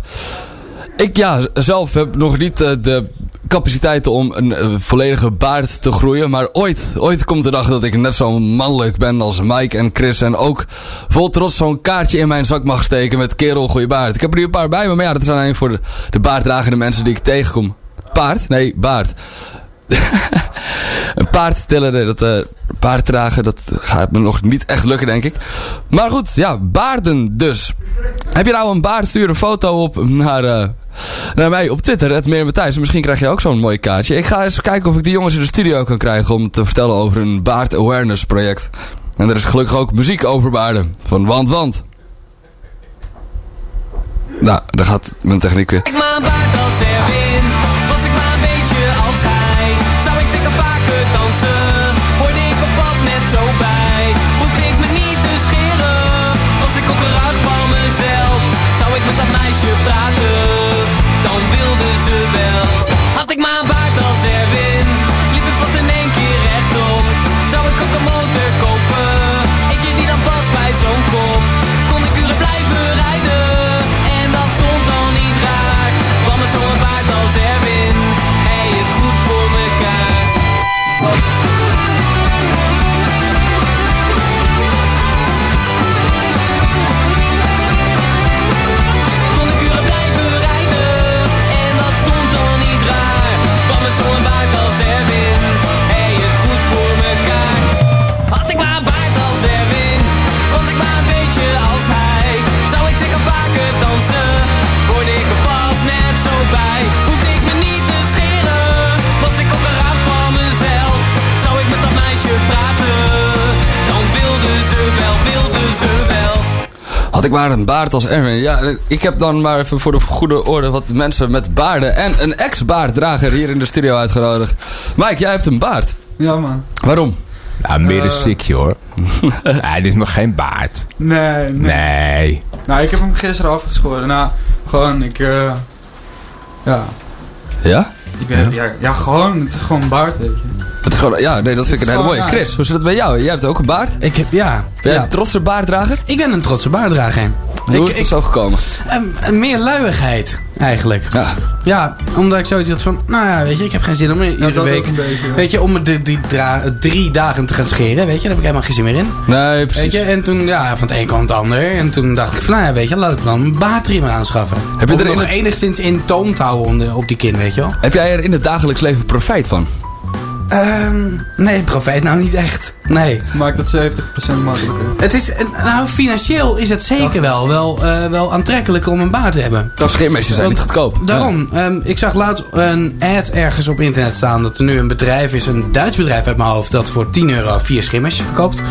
Ik ja, zelf heb nog niet eh, de capaciteiten om een eh, volledige baard te groeien. Maar ooit, ooit komt de dag dat ik net zo mannelijk ben als Mike en Chris. En ook vol trots zo'n kaartje in mijn zak mag steken met Kerel Goeie Baard. Ik heb er nu een paar bij me, maar ja, dat zijn alleen voor de, de baarddragende mensen die ik tegenkom. Paard? Nee, baard. *laughs* een paard tillen, dat uh, paard dragen, dat gaat me nog niet echt lukken, denk ik. Maar goed, ja, baarden dus. Heb je nou een baard, stuur een foto op naar, uh, naar mij op Twitter, het meer Matthijs. Misschien krijg je ook zo'n mooi kaartje. Ik ga eens kijken of ik die jongens in de studio kan krijgen om te vertellen over een baard awareness project. En er is gelukkig ook muziek over baarden, van Want Want. Nou, daar gaat mijn techniek weer. Ik mijn baard als maar een baard als Erwin. Ja, ik heb dan maar even voor de goede orde wat mensen met baarden en een ex-baarddrager hier in de studio uitgenodigd. Mike, jij hebt een baard. Ja, man. Waarom? Ja, meer een Eh. sikje hoor. *laughs* ja, dit is nog geen baard. Nee, nee. Nee. Nou, ik heb hem gisteren afgeschoren. Nou, gewoon, ik... eh, ja. Ja? Ik ben, ja. Ja, gewoon. Het is gewoon een baard, weet je. Het is gewoon, ja, nee, dat vind ik een hele mooie. Chris, hoe zit het bij jou? Jij hebt ook een baard? Ik heb, ja. Ben jij ja. een trotse baarddrager? Ik ben een trotse baarddrager. Hoe Ik- is het ik- zo gekomen? Een, een meer luiigheid, eigenlijk. Ja. Ja, omdat ik zoiets had van, nou ja, weet je, ik heb geen zin om me iedere dat ook week, een beetje, ja. weet je, om me de, die dra- drie dagen te gaan scheren, weet je, daar heb ik helemaal geen zin meer in. Nee, precies. Weet je, en toen, ja, van het een kwam het ander. En toen dacht ik van, nou ja, weet je, laat ik dan een baardtrimmer aanschaffen. Heb je om er nog het- enigszins in toom te houden onder- op die kin, weet je wel. Heb jij er in het dagelijks leven profijt van? Ehm, nee, profijt nou niet echt. Nee. Maakt het 70% makkelijker. Het is, nou, financieel is het zeker wel, wel, eh, wel aantrekkelijk om een baard te hebben. Dat scheermeesters zijn niet goedkoop. Daarom. ehm, ik zag laatst een ad ergens op internet staan dat er nu een bedrijf is, een Duits bedrijf uit mijn hoofd, dat voor 10 euro vier schimmers verkoopt.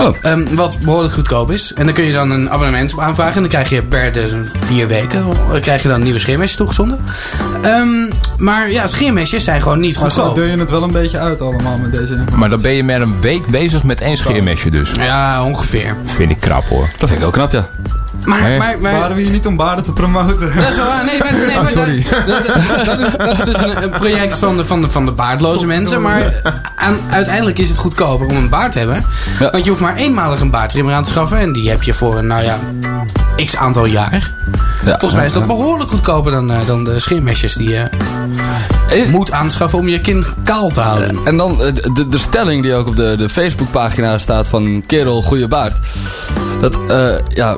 Oh. Ehm, wat behoorlijk goedkoop is. En dan kun je dan een abonnement op aanvragen. En dan krijg je per dus vier weken eh, krijg je dan nieuwe scheermesjes toegezonden. Ehm, maar ja, scheermesjes zijn gewoon niet Maar zo goedkoop. deel je het wel een beetje uit allemaal met deze informatie. Maar dan ben je met een week bezig met één scheermesje dus. Ja, ongeveer. Vind ik krap hoor. Dat vind ik ook knap, ja. Maar, maar, maar, Waren we hier niet om baarden te promoten? Dat is wel waar. Nee, maar, nee, Oh, sorry. Dat, dat- dat is, dat is dus een, project van de, van, de, van de baardloze mensen. Maar aan, uiteindelijk is het goedkoper om een baard te hebben. Want je hoeft maar eenmalig een baardtrimmer aan te schaffen. En die heb je voor, nou ja, x aantal jaar. Volgens mij is dat behoorlijk goedkoper dan, eh, dan de scheermesjes die je moet aanschaffen om je kin kaal te houden. En dan eh, de, de stelling die ook op de, de Facebookpagina staat van Kerel Goeie Baard. Dat, eh, ja,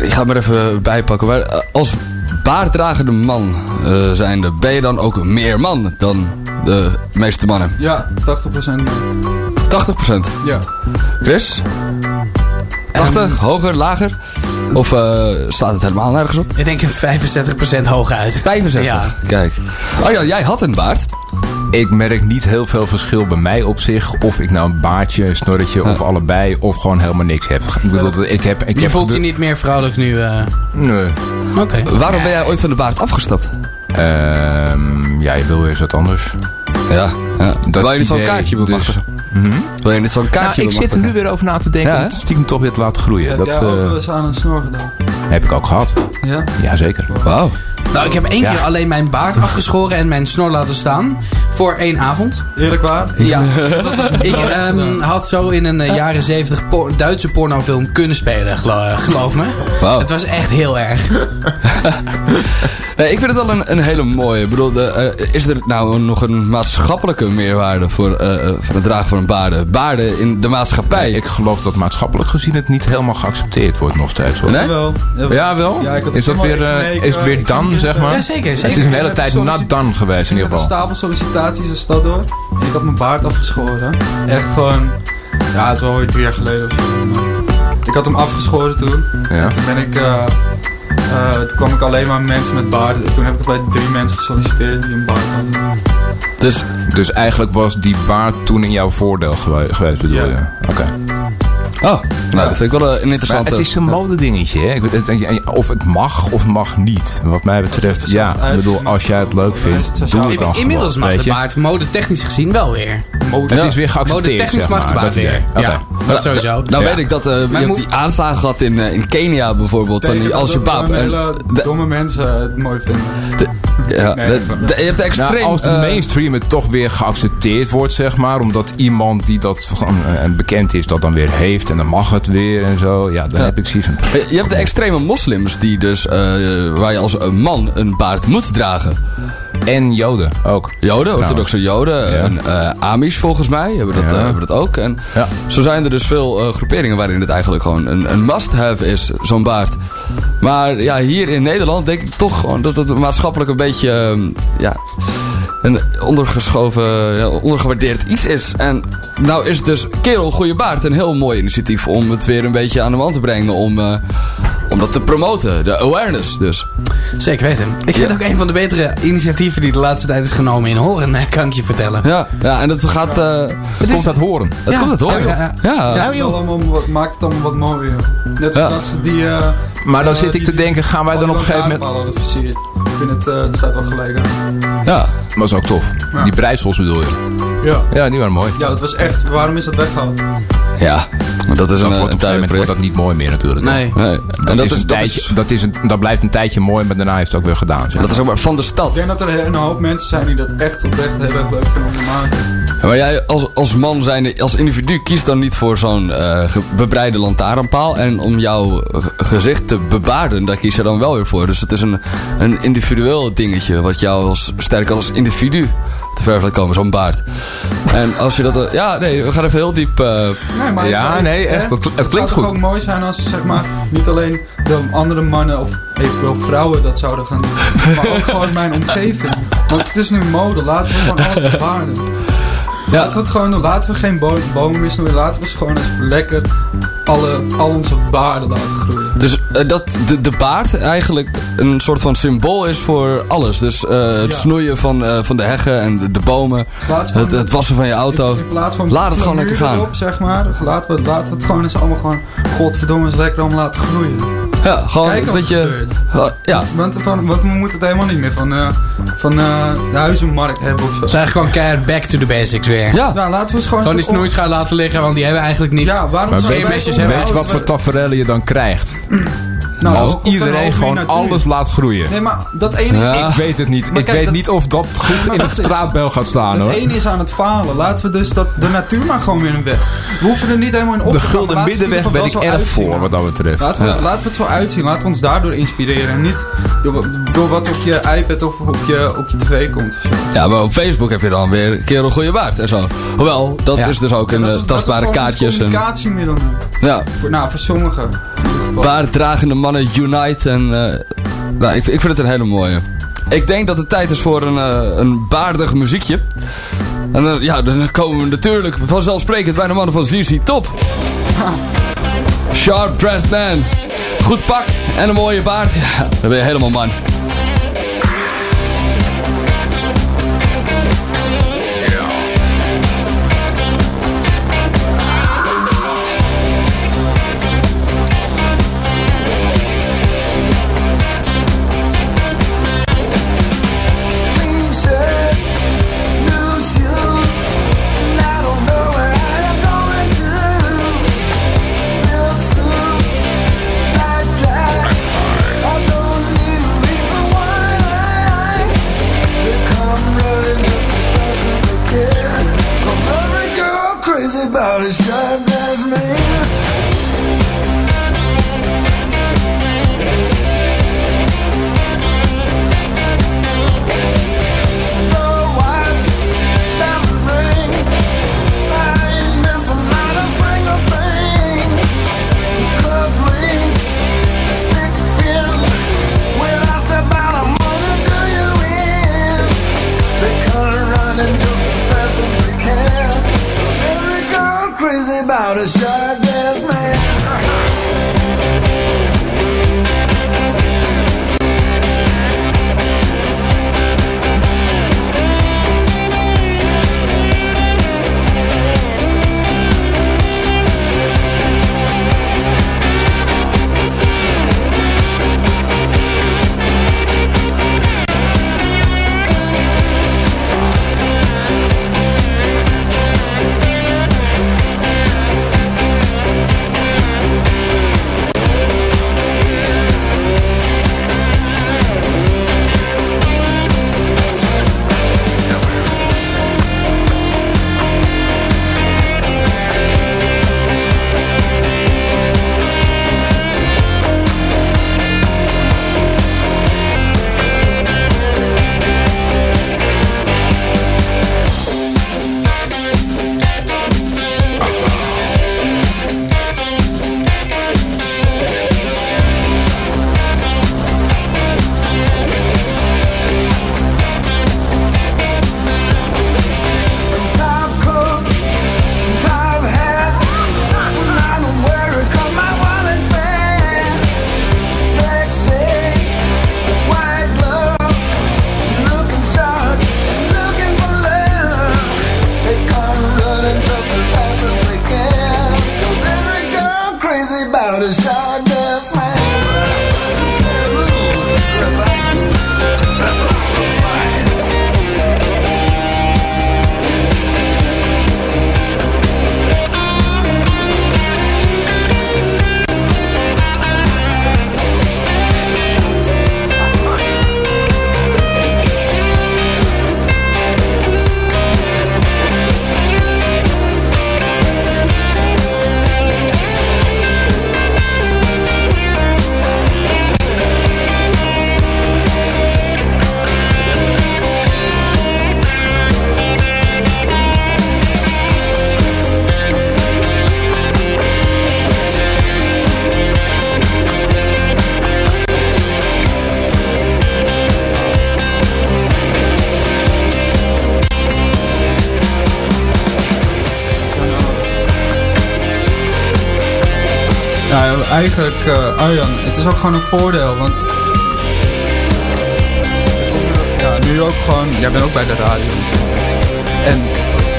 ik ga het maar even bijpakken. Maar eh, als baarddragende man eh, zijnde, ben je dan ook meer man dan de meeste mannen? Ja, 80% meer. 80%? Ja. Chris? 80, hoger, lager? Of eh, staat het helemaal nergens op? Ik denk een 65% hooguit. 65, Ja. kijk. Oh ja, jij had een baard. Ik merk niet heel veel verschil bij mij op zich. Of ik nou een baardje, een snorretje of allebei. Of gewoon helemaal niks heb. Ik bedoel, ik heb... Ik Je heb voelt je niet meer vrouwelijk nu. eh. Nee. Oké. Waarom ben jij ooit van de baard afgestapt? Ehm, ja, je wil weer eens wat anders. Ja, ja. Dat Wil je niet zo'n idee, kaartje dus- bemachtigen? Wil je niet zo'n Nou, kaartje ik zit er nu weer over na te denken. Ja, om het stiekem toch weer te laten groeien. Heb dat jij ook eh, wel eens aan een snor gedaan? heb ik ook gehad. Ja? Ja, zeker. Wauw. Nou, ik heb één Ja. keer alleen mijn baard afgeschoren en mijn snor laten staan. Voor één avond. Eerlijk waar? Ja. *laughs* ik ehm, had zo in een eh, jaren 70 por- Duitse pornofilm kunnen spelen, gelo- geloof me. Wauw. Het was echt heel erg. *laughs* Nee, ik vind het wel een, een hele mooie. Ik bedoel, de, eh, is er nou nog een maatschappelijke meerwaarde voor, eh, eh, voor het dragen van een baarden? Baarden in de maatschappij. Ik geloof dat maatschappelijk gezien het niet helemaal geaccepteerd wordt nog steeds. Hoor. Nee? Jawel. Ja, wel? Ja, ik had is dat weer, eh, is het weer dan, zeg maar? Ja, zeker, Het zeker. is een hele Ik tijd nat dan geweest in Ik ieder had een geval. stapel sollicitaties de stad door. En ik had mijn baard afgeschoren. Echt gewoon... Ja, het was ooit twee jaar geleden of zo. Ik had hem afgeschoren toen. Ja. Toen ben ik... eh, eh, toen kwam ik alleen maar mensen met baarden. Toen heb ik bij drie mensen gesolliciteerd die een baard hadden. Dus, Dus eigenlijk was die baard toen in jouw voordeel gewe- geweest, bedoel Ja. je? Oké. Oh, nou, dat vind ik wel een Maar interessante... het is een modedingetje, hè? Ik weet- het- Of het mag of mag niet. Wat mij betreft, ja. Ik bedoel, als jij het leuk vindt, doe het dan Inmiddels mag de je. baard modetechnisch gezien wel weer. Het is weer geaccepteerd, Modetechnisch zeg mag de maar, baard weer. Ja, dat sowieso. Nou Ja. weet ik dat eh, je Mijn hebt die aanslagen gehad in, eh, in Kenia bijvoorbeeld. Van die Tegen als je dat baap. gewoon En, hele de- domme mensen het mooi vinden. ja, Nee, de- de- je hebt de extreem... Nou, als de eh, mainstream het toch weer geaccepteerd wordt, zeg maar. Omdat iemand die dat gewoon eh, bekend is, dat dan weer heeft. En dan mag het weer en zo. Ja, dan Ja. heb ik zoiets van... Eh, Je hebt de extreme moslims die dus, eh, waar je als een man een baard moet dragen. En Joden ook. Joden, orthodoxe Joden. En eh Amish volgens mij hebben dat, Ja. hebben dat ook. En Ja. zo zijn er dus veel groeperingen waarin het eigenlijk gewoon een, een must-have is, zo'n baard. Maar ja, hier in Nederland denk ik toch gewoon dat het maatschappelijk een beetje... ehm, ja, een ondergeschoven, ja, ondergewaardeerd iets is. En nou is dus Kerel Goede Baard een heel mooi initiatief om het weer een beetje aan de man te brengen. Om, eh, om dat te promoten. De awareness dus. Zeker weten. Ik vind het ook een van de betere initiatieven die de laatste tijd is genomen in Horen, kan ik je vertellen. Ja, ja en dat gaat... eh, Het komt uit horen. het Ja. komt uit horen. Ja, ja, Ja, Ja, het is allemaal wat- maakt het allemaal wat mooier. Net zoals Ja. dat ze die... eh, Maar dan eh, zit ik te denken, gaan wij dan op een gegeven moment... hadden versierd. Ik vind het, eh het staat wel gelijk aan. ja. Dat is ook tof. Ja. Die breisels bedoel je? Ja. Ja, die waren mooi. Ja, dat was echt... Waarom is dat weggehaald? Ja, maar dat is Dan een, wordt een op een gegeven moment wordt project. dat niet mooi meer natuurlijk. Nee. Nee. Dat, en dat is dat, tijdje, is, dat, is een, dat blijft een tijdje mooi, maar daarna is het ook weer gedaan. Zeg dat is maar. ook maar van de Ik stad. denk dat er een hoop mensen zijn die dat echt oprecht heel erg leuk vinden om te maken. Maar jij als, als man, zijn, als individu, kiest dan niet voor zo'n eh, ge- bebreide lantaarnpaal. En om jouw eh, gezicht te bebaarden, daar kies je dan wel weer voor. Dus het is een, een individueel dingetje, wat jou als, sterk als individu te ver laat komen, zo'n baard. En als je dat... eh, Ja, nee, we gaan even heel diep... eh, Nee, maar Ja, ik- nee, echt, dat het zou klinkt toch goed. ook mooi zijn als zeg maar, niet alleen de andere mannen of eventueel vrouwen dat zouden gaan doen. maar ook *laughs* gewoon mijn omgeving. Want het is nu mode. Laten we gewoon alles bewaarden. We het gewoon doen. Laten we geen bo bomen meer snoeien. Laten we eens gewoon eens lekker alle, al onze baarden laten groeien. Dus eh, dat de, de baard eigenlijk een soort van symbool is voor alles. Dus eh, het Ja. snoeien van, eh, van de heggen en de, de bomen. Het, het wassen van je auto. In, in plaats van Laat het gewoon lekker gaan. Erop, zeg maar. Laten we, laten we het gewoon eens allemaal gewoon... Godverdomme eens lekker allemaal laten groeien. Ja, gewoon Kijk een wat beetje... gebeurt. Ja, Want, want, van- want we moeten het helemaal niet meer van, eh, van eh, de huizenmarkt hebben of zo. Het is eigenlijk gewoon keihard back to the basics weer. ja. Nou, laten we eens gewoon... Gewoon die eens op- snoeischaar laten liggen, want die hebben we eigenlijk niet. Ja, waarom wij weet je wat voor tafereel je dan krijgt? Nou, als een iedereen gewoon alles laat groeien. Nee, maar dat ene is... Ja. Ik weet het niet. Maar ik kijk, weet dat- niet of dat goed *laughs* in het eens. straatbel gaat staan Het hoor. ene is aan het falen. Laten we dus dat, de natuur maar gewoon weer een weg. We hoeven er niet helemaal in op De te gaan, gulden het middenweg ben ik erg voor wat dat betreft. Laten we, Ja. laten we het zo uitzien. Laten we ons daardoor inspireren. En niet door, door wat op je iPad of op je, op je tv komt. Ja, maar op Facebook heb je dan weer kerel goede baard en zo. Hoewel, dat Ja. is dus ook En een eh, is- dat is tastbare kaartjes. En, communicatiemiddel. Ja, Voor, nou, voor sommigen. baarddragende mannen unite. En, eh, nou, ik, ik vind het een hele mooie. Ik denk dat het tijd is voor een, eh, een baardig muziekje. En eh, ja, dan komen we natuurlijk vanzelfsprekend bij de mannen van ZZ Top. Sharp dressed man. Goed pak en een mooie baard. Ja, dan ben je helemaal man. Crazy about a sharp eigenlijk, eh, Arjan, het is ook gewoon een voordeel, want... Ja, nu ook gewoon... Jij bent ook bij de radio. En,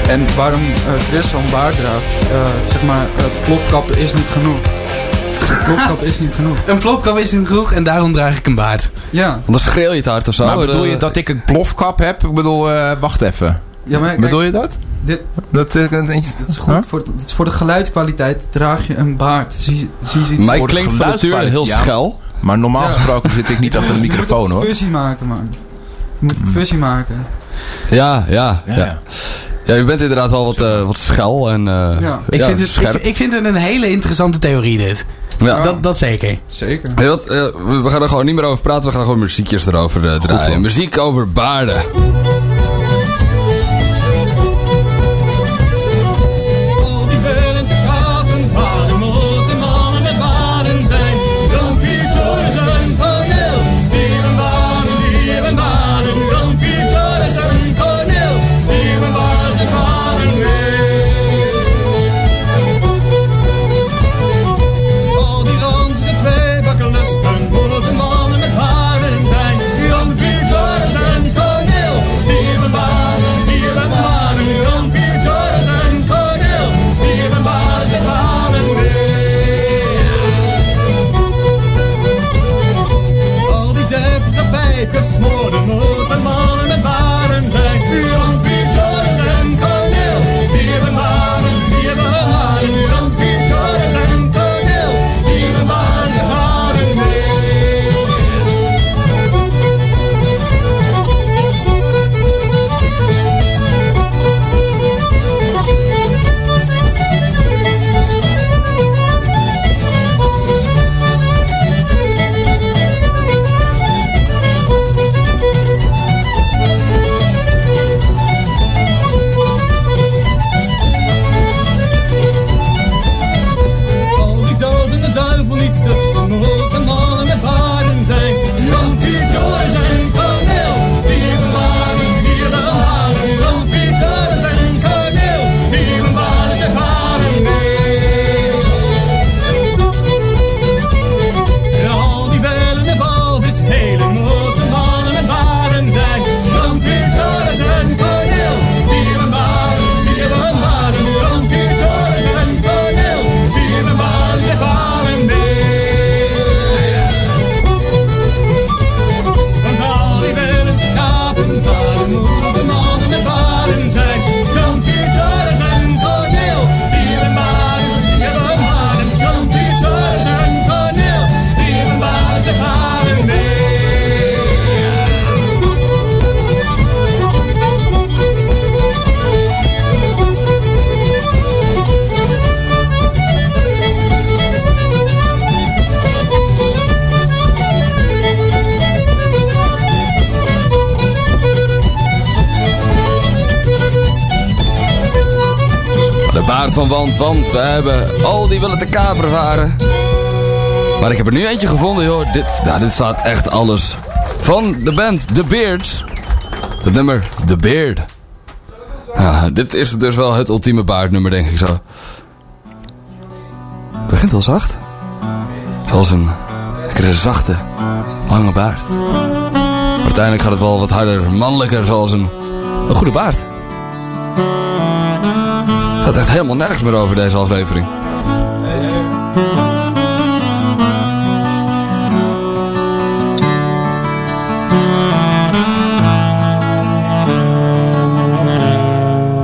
en waarom eh Chris zo'n baard draagt, eh, zeg maar, eh, plopkap is niet genoeg. Plopkap is niet genoeg. Een plopkap is niet genoeg en daarom draag ik een baard. Ja. Want dan schreeuw je het hard of zo. Maar bedoel je dat ik een plofkap heb? Ik bedoel, eh, wacht even. Ja, maar kijk, bedoel je dat? Dit, dat, eh, dat, is goed voor, het is voor de geluidskwaliteit draag je een baard. Zie, zie, zie Maar je klinkt van nature heel Ja, schel. Maar normaal Ja. gesproken zit ik niet *laughs* achter een microfoon Je moet hoor. een fusie maken, man. Je moet een fusie maken. Ja, ja, ja. Ja, je bent inderdaad wel wat, eh, wat schel en eh, Ja. Ik, ja, vind het, ik, scherp. ik vind het een hele interessante theorie dit. Ja. Dat, dat zeker. Zeker. We, gaan er gewoon niet meer over praten. We gaan gewoon muziekjes erover draaien. Muziek over baarden. Wand, want we hebben al die willen te kaperen varen. Maar ik heb er nu eentje gevonden, joh. Dit, nou, dit staat echt alles. Van de band The Beards. Het nummer The Beard. Dit is dus wel het ultieme baardnummer, denk ik zo. Het begint wel zacht. Zoals een zachte, lange baard. Maar uiteindelijk gaat het wel wat harder, mannelijker, zoals een, een goede baard. Gaat echt helemaal nergens meer over deze aflevering.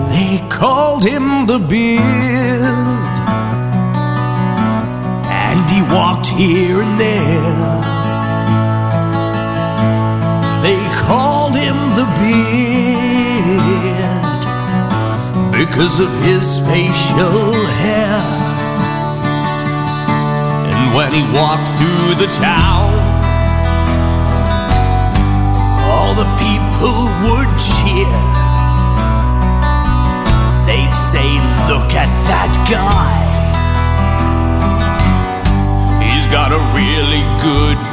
They called him the Beard, and he walked here and there. They called him the Beard because of his facial hair. And when he walked through the town, all the people would cheer. They'd say, Look at that guy. He's got a really good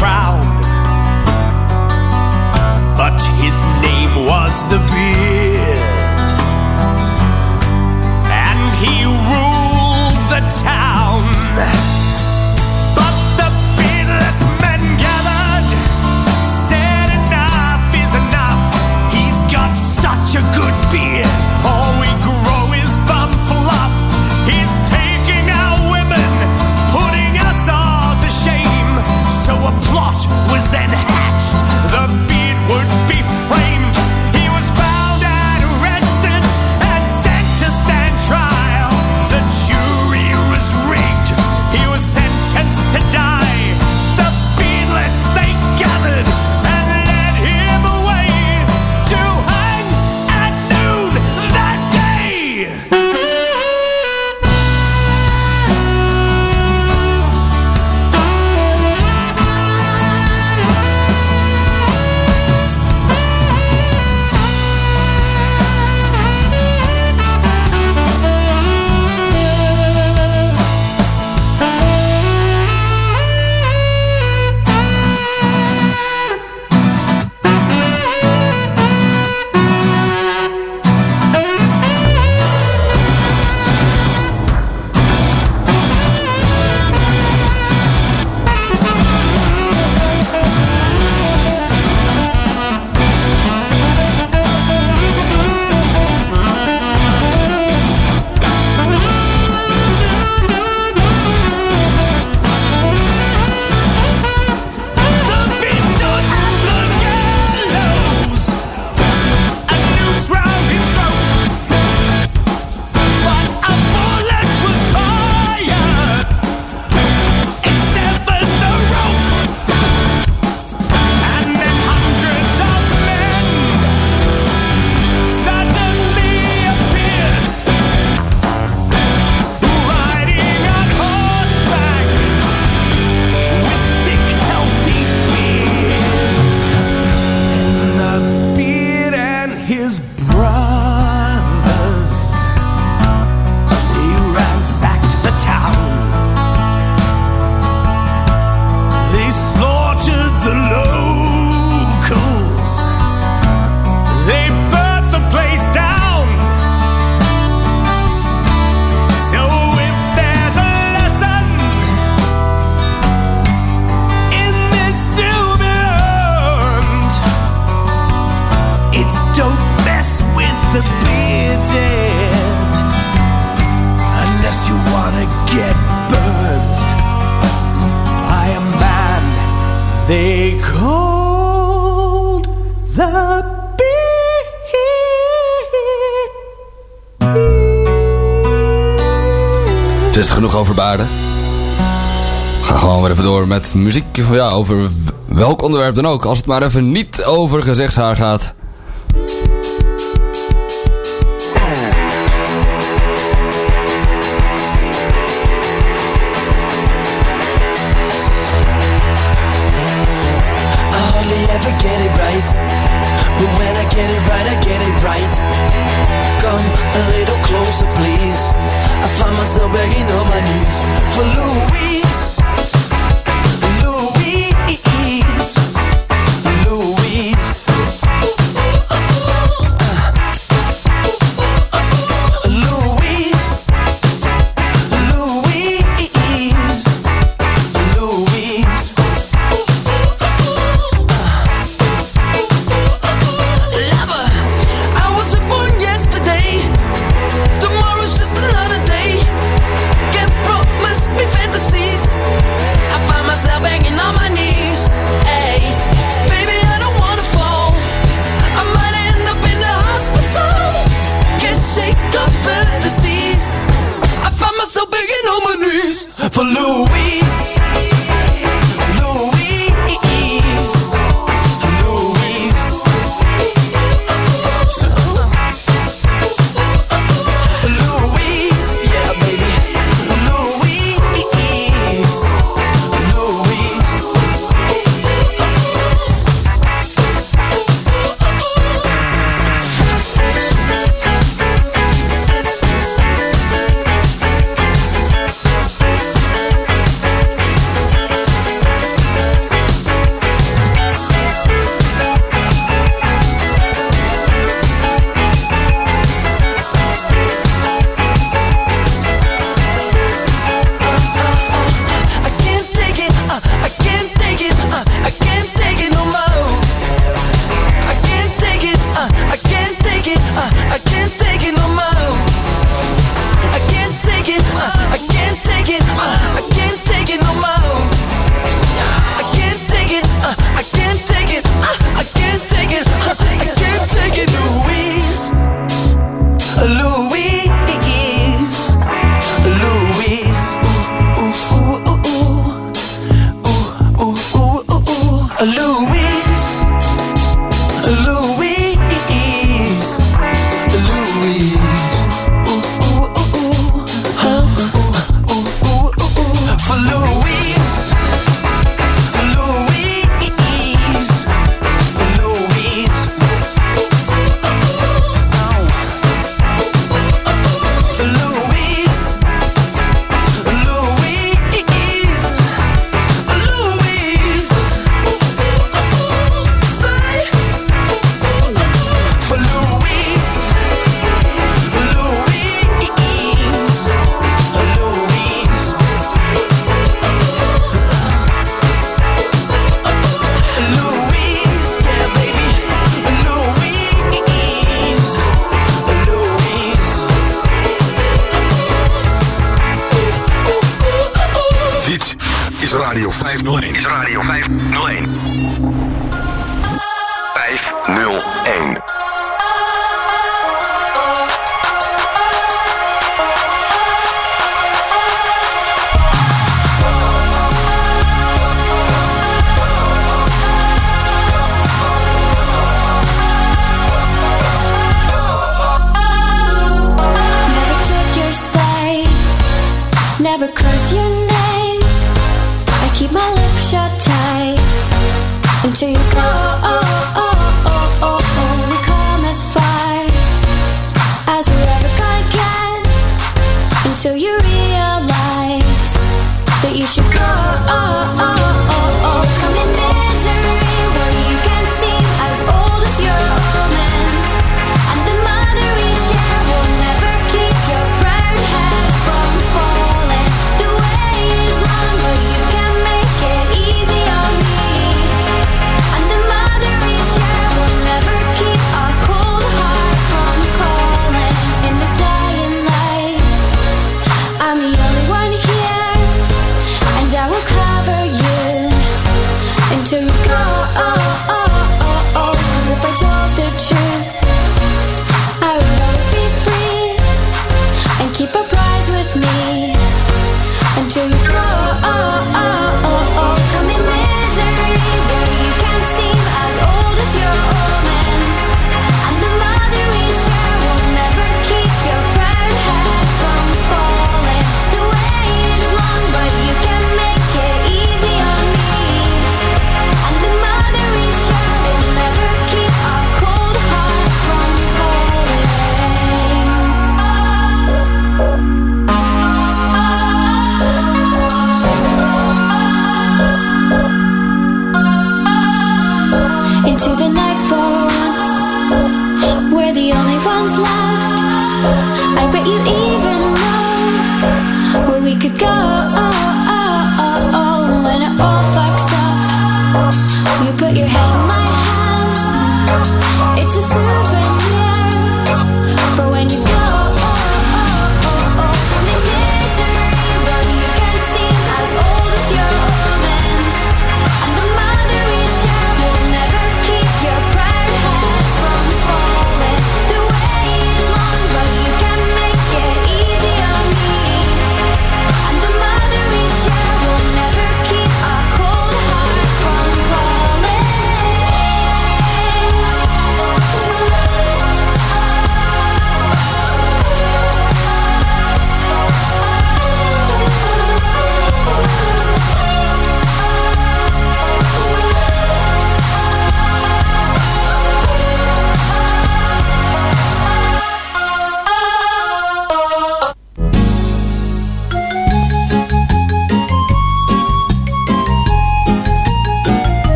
proud. muziek ja, over welk onderwerp dan ook. Als het maar even niet over gezichtshaar gaat.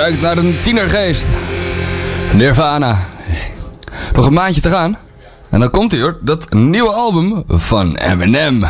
Ruikt naar een tienergeest. Nirvana. Nog een maandje te gaan. En dan komt hoor, dat nieuwe album van Eminem.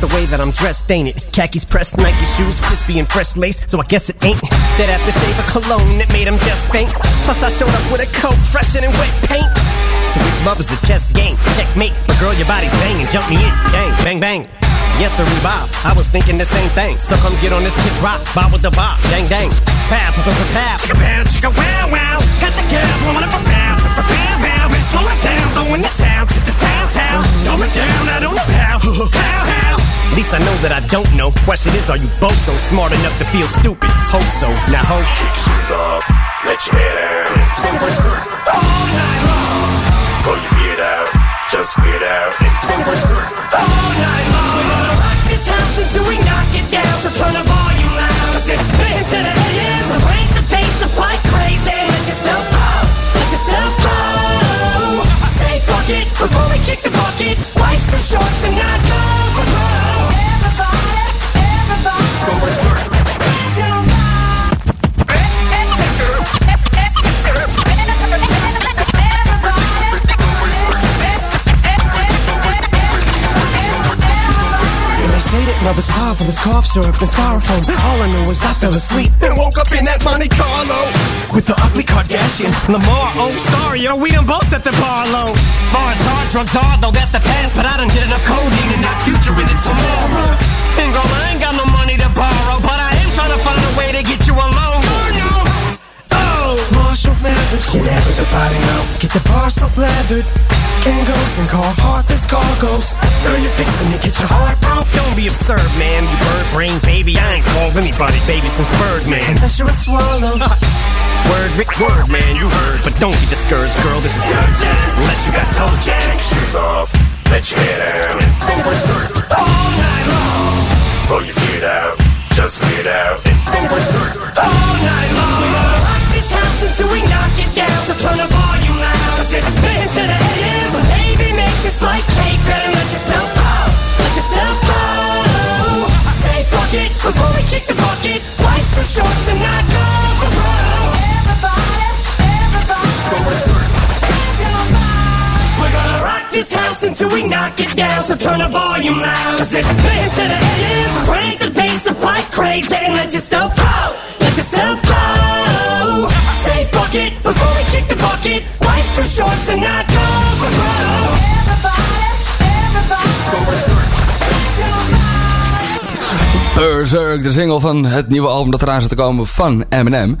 The way that I'm dressed, ain't it? Khakis pressed, Nike shoes, crispy and fresh lace, so I guess it ain't that aftershave of cologne that made him just faint. Plus, I showed up with a coat fresher than wet paint. So if love is a chess game, checkmate. But girl, your body's banging, jump me in, bang, bang, bang. Yes, sir, Bob. I was thinking the same thing. So come get on this kid's rock, bob with the bob, dang, dang. Pow, pow, pow, pow, chicka, chicka, wow, wow. Catch a girl, blowing up a pow, slow it down, throwing the town to the town, town. Throw it down, I don't know how, *laughs* how, how. At least I know that I don't know. Question is, are you both so smart enough to feel stupid? Hope so. Now hope. Kick shoes off, let your head out. all night long, Roll your beard out, just weird out. all night long. We're gonna rock this house until we knock it down. So turn the volume loud. Cause it's been to the AM. So break the pace up before we kick the bucket. Life's too short to not go tomorrow. Everybody, When love is powerful as cough syrup and styrofoam, all I know is I fell asleep and woke up in that Monte Carlo with the ugly Kardashian Lamar. Oh, sorry, yo, we done both set the bar low. Bars hard, drugs hard, though that's the past, but I done get enough codeine and not future in it tomorrow. And girl, I ain't got no money to borrow, but I am trying to find a way to get you alone. Oh, Marshall Mathers, get everybody know. Get the bar so leathered. Kangos and Carhartt, this cargoes. Girl, you're fixing to get your heart broke. Don't be absurd, man. You bird brain baby. I ain't called anybody baby since Birdman. Unless you're a swallow. *laughs* word, Rick, word, man, you heard. But don't be discouraged, girl. This is your jam. Unless you got toe jam. Kick shoes off, let your head out. all night long, Roll your beard out, just weird out. all night long. We're gonna rock this house until we knock it down. So turn the volume loud. Cause it's been to the AM. So baby, make just like cake. Better let yourself go. Let yourself go. Say fuck it before we kick the bucket. Life's too short to not go tomorrow. We're gonna rock this house until we knock it down. So turn the volume loud. Cause it's been to the AM. So crank the bass up like crazy and let yourself go. Let yourself go. Say fuck it before we kick the bucket. Life's too short to not go Berserk, de single van het nieuwe album dat eraan zit te komen van Eminem.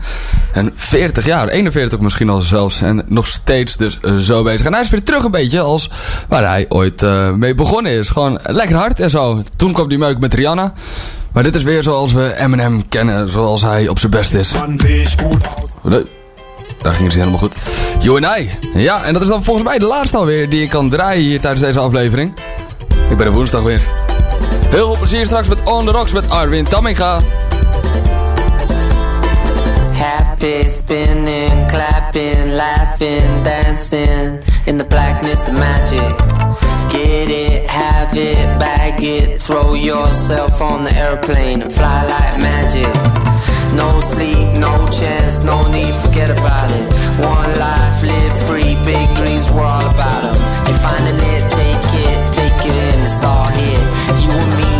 En 40 jaar, 41 misschien al zelfs. En nog steeds dus eh, zo bezig. En hij is weer terug een beetje als waar hij ooit eh, mee begonnen is. Gewoon lekker hard en zo. Toen kwam die meuk met Rihanna. Maar dit is weer zoals we Eminem kennen. Zoals hij op zijn best is. Daar ging het helemaal goed. You and I. Ja, en dat is dan volgens mij de laatste alweer die ik kan draaien hier tijdens deze aflevering. Ik ben er woensdag weer. Heel veel plezier straks met On The Rocks met Arwin Tamminga. Happy, spinning, clapping, laughing, dancing in the blackness of magic. Get it, have it, bag it, throw yourself on the airplane and fly like magic. No sleep, no chance, no need, forget about it. One life, live free, big dreams, we're all about them. You finding it, take it, take it in, it's all here. You and me, no one else,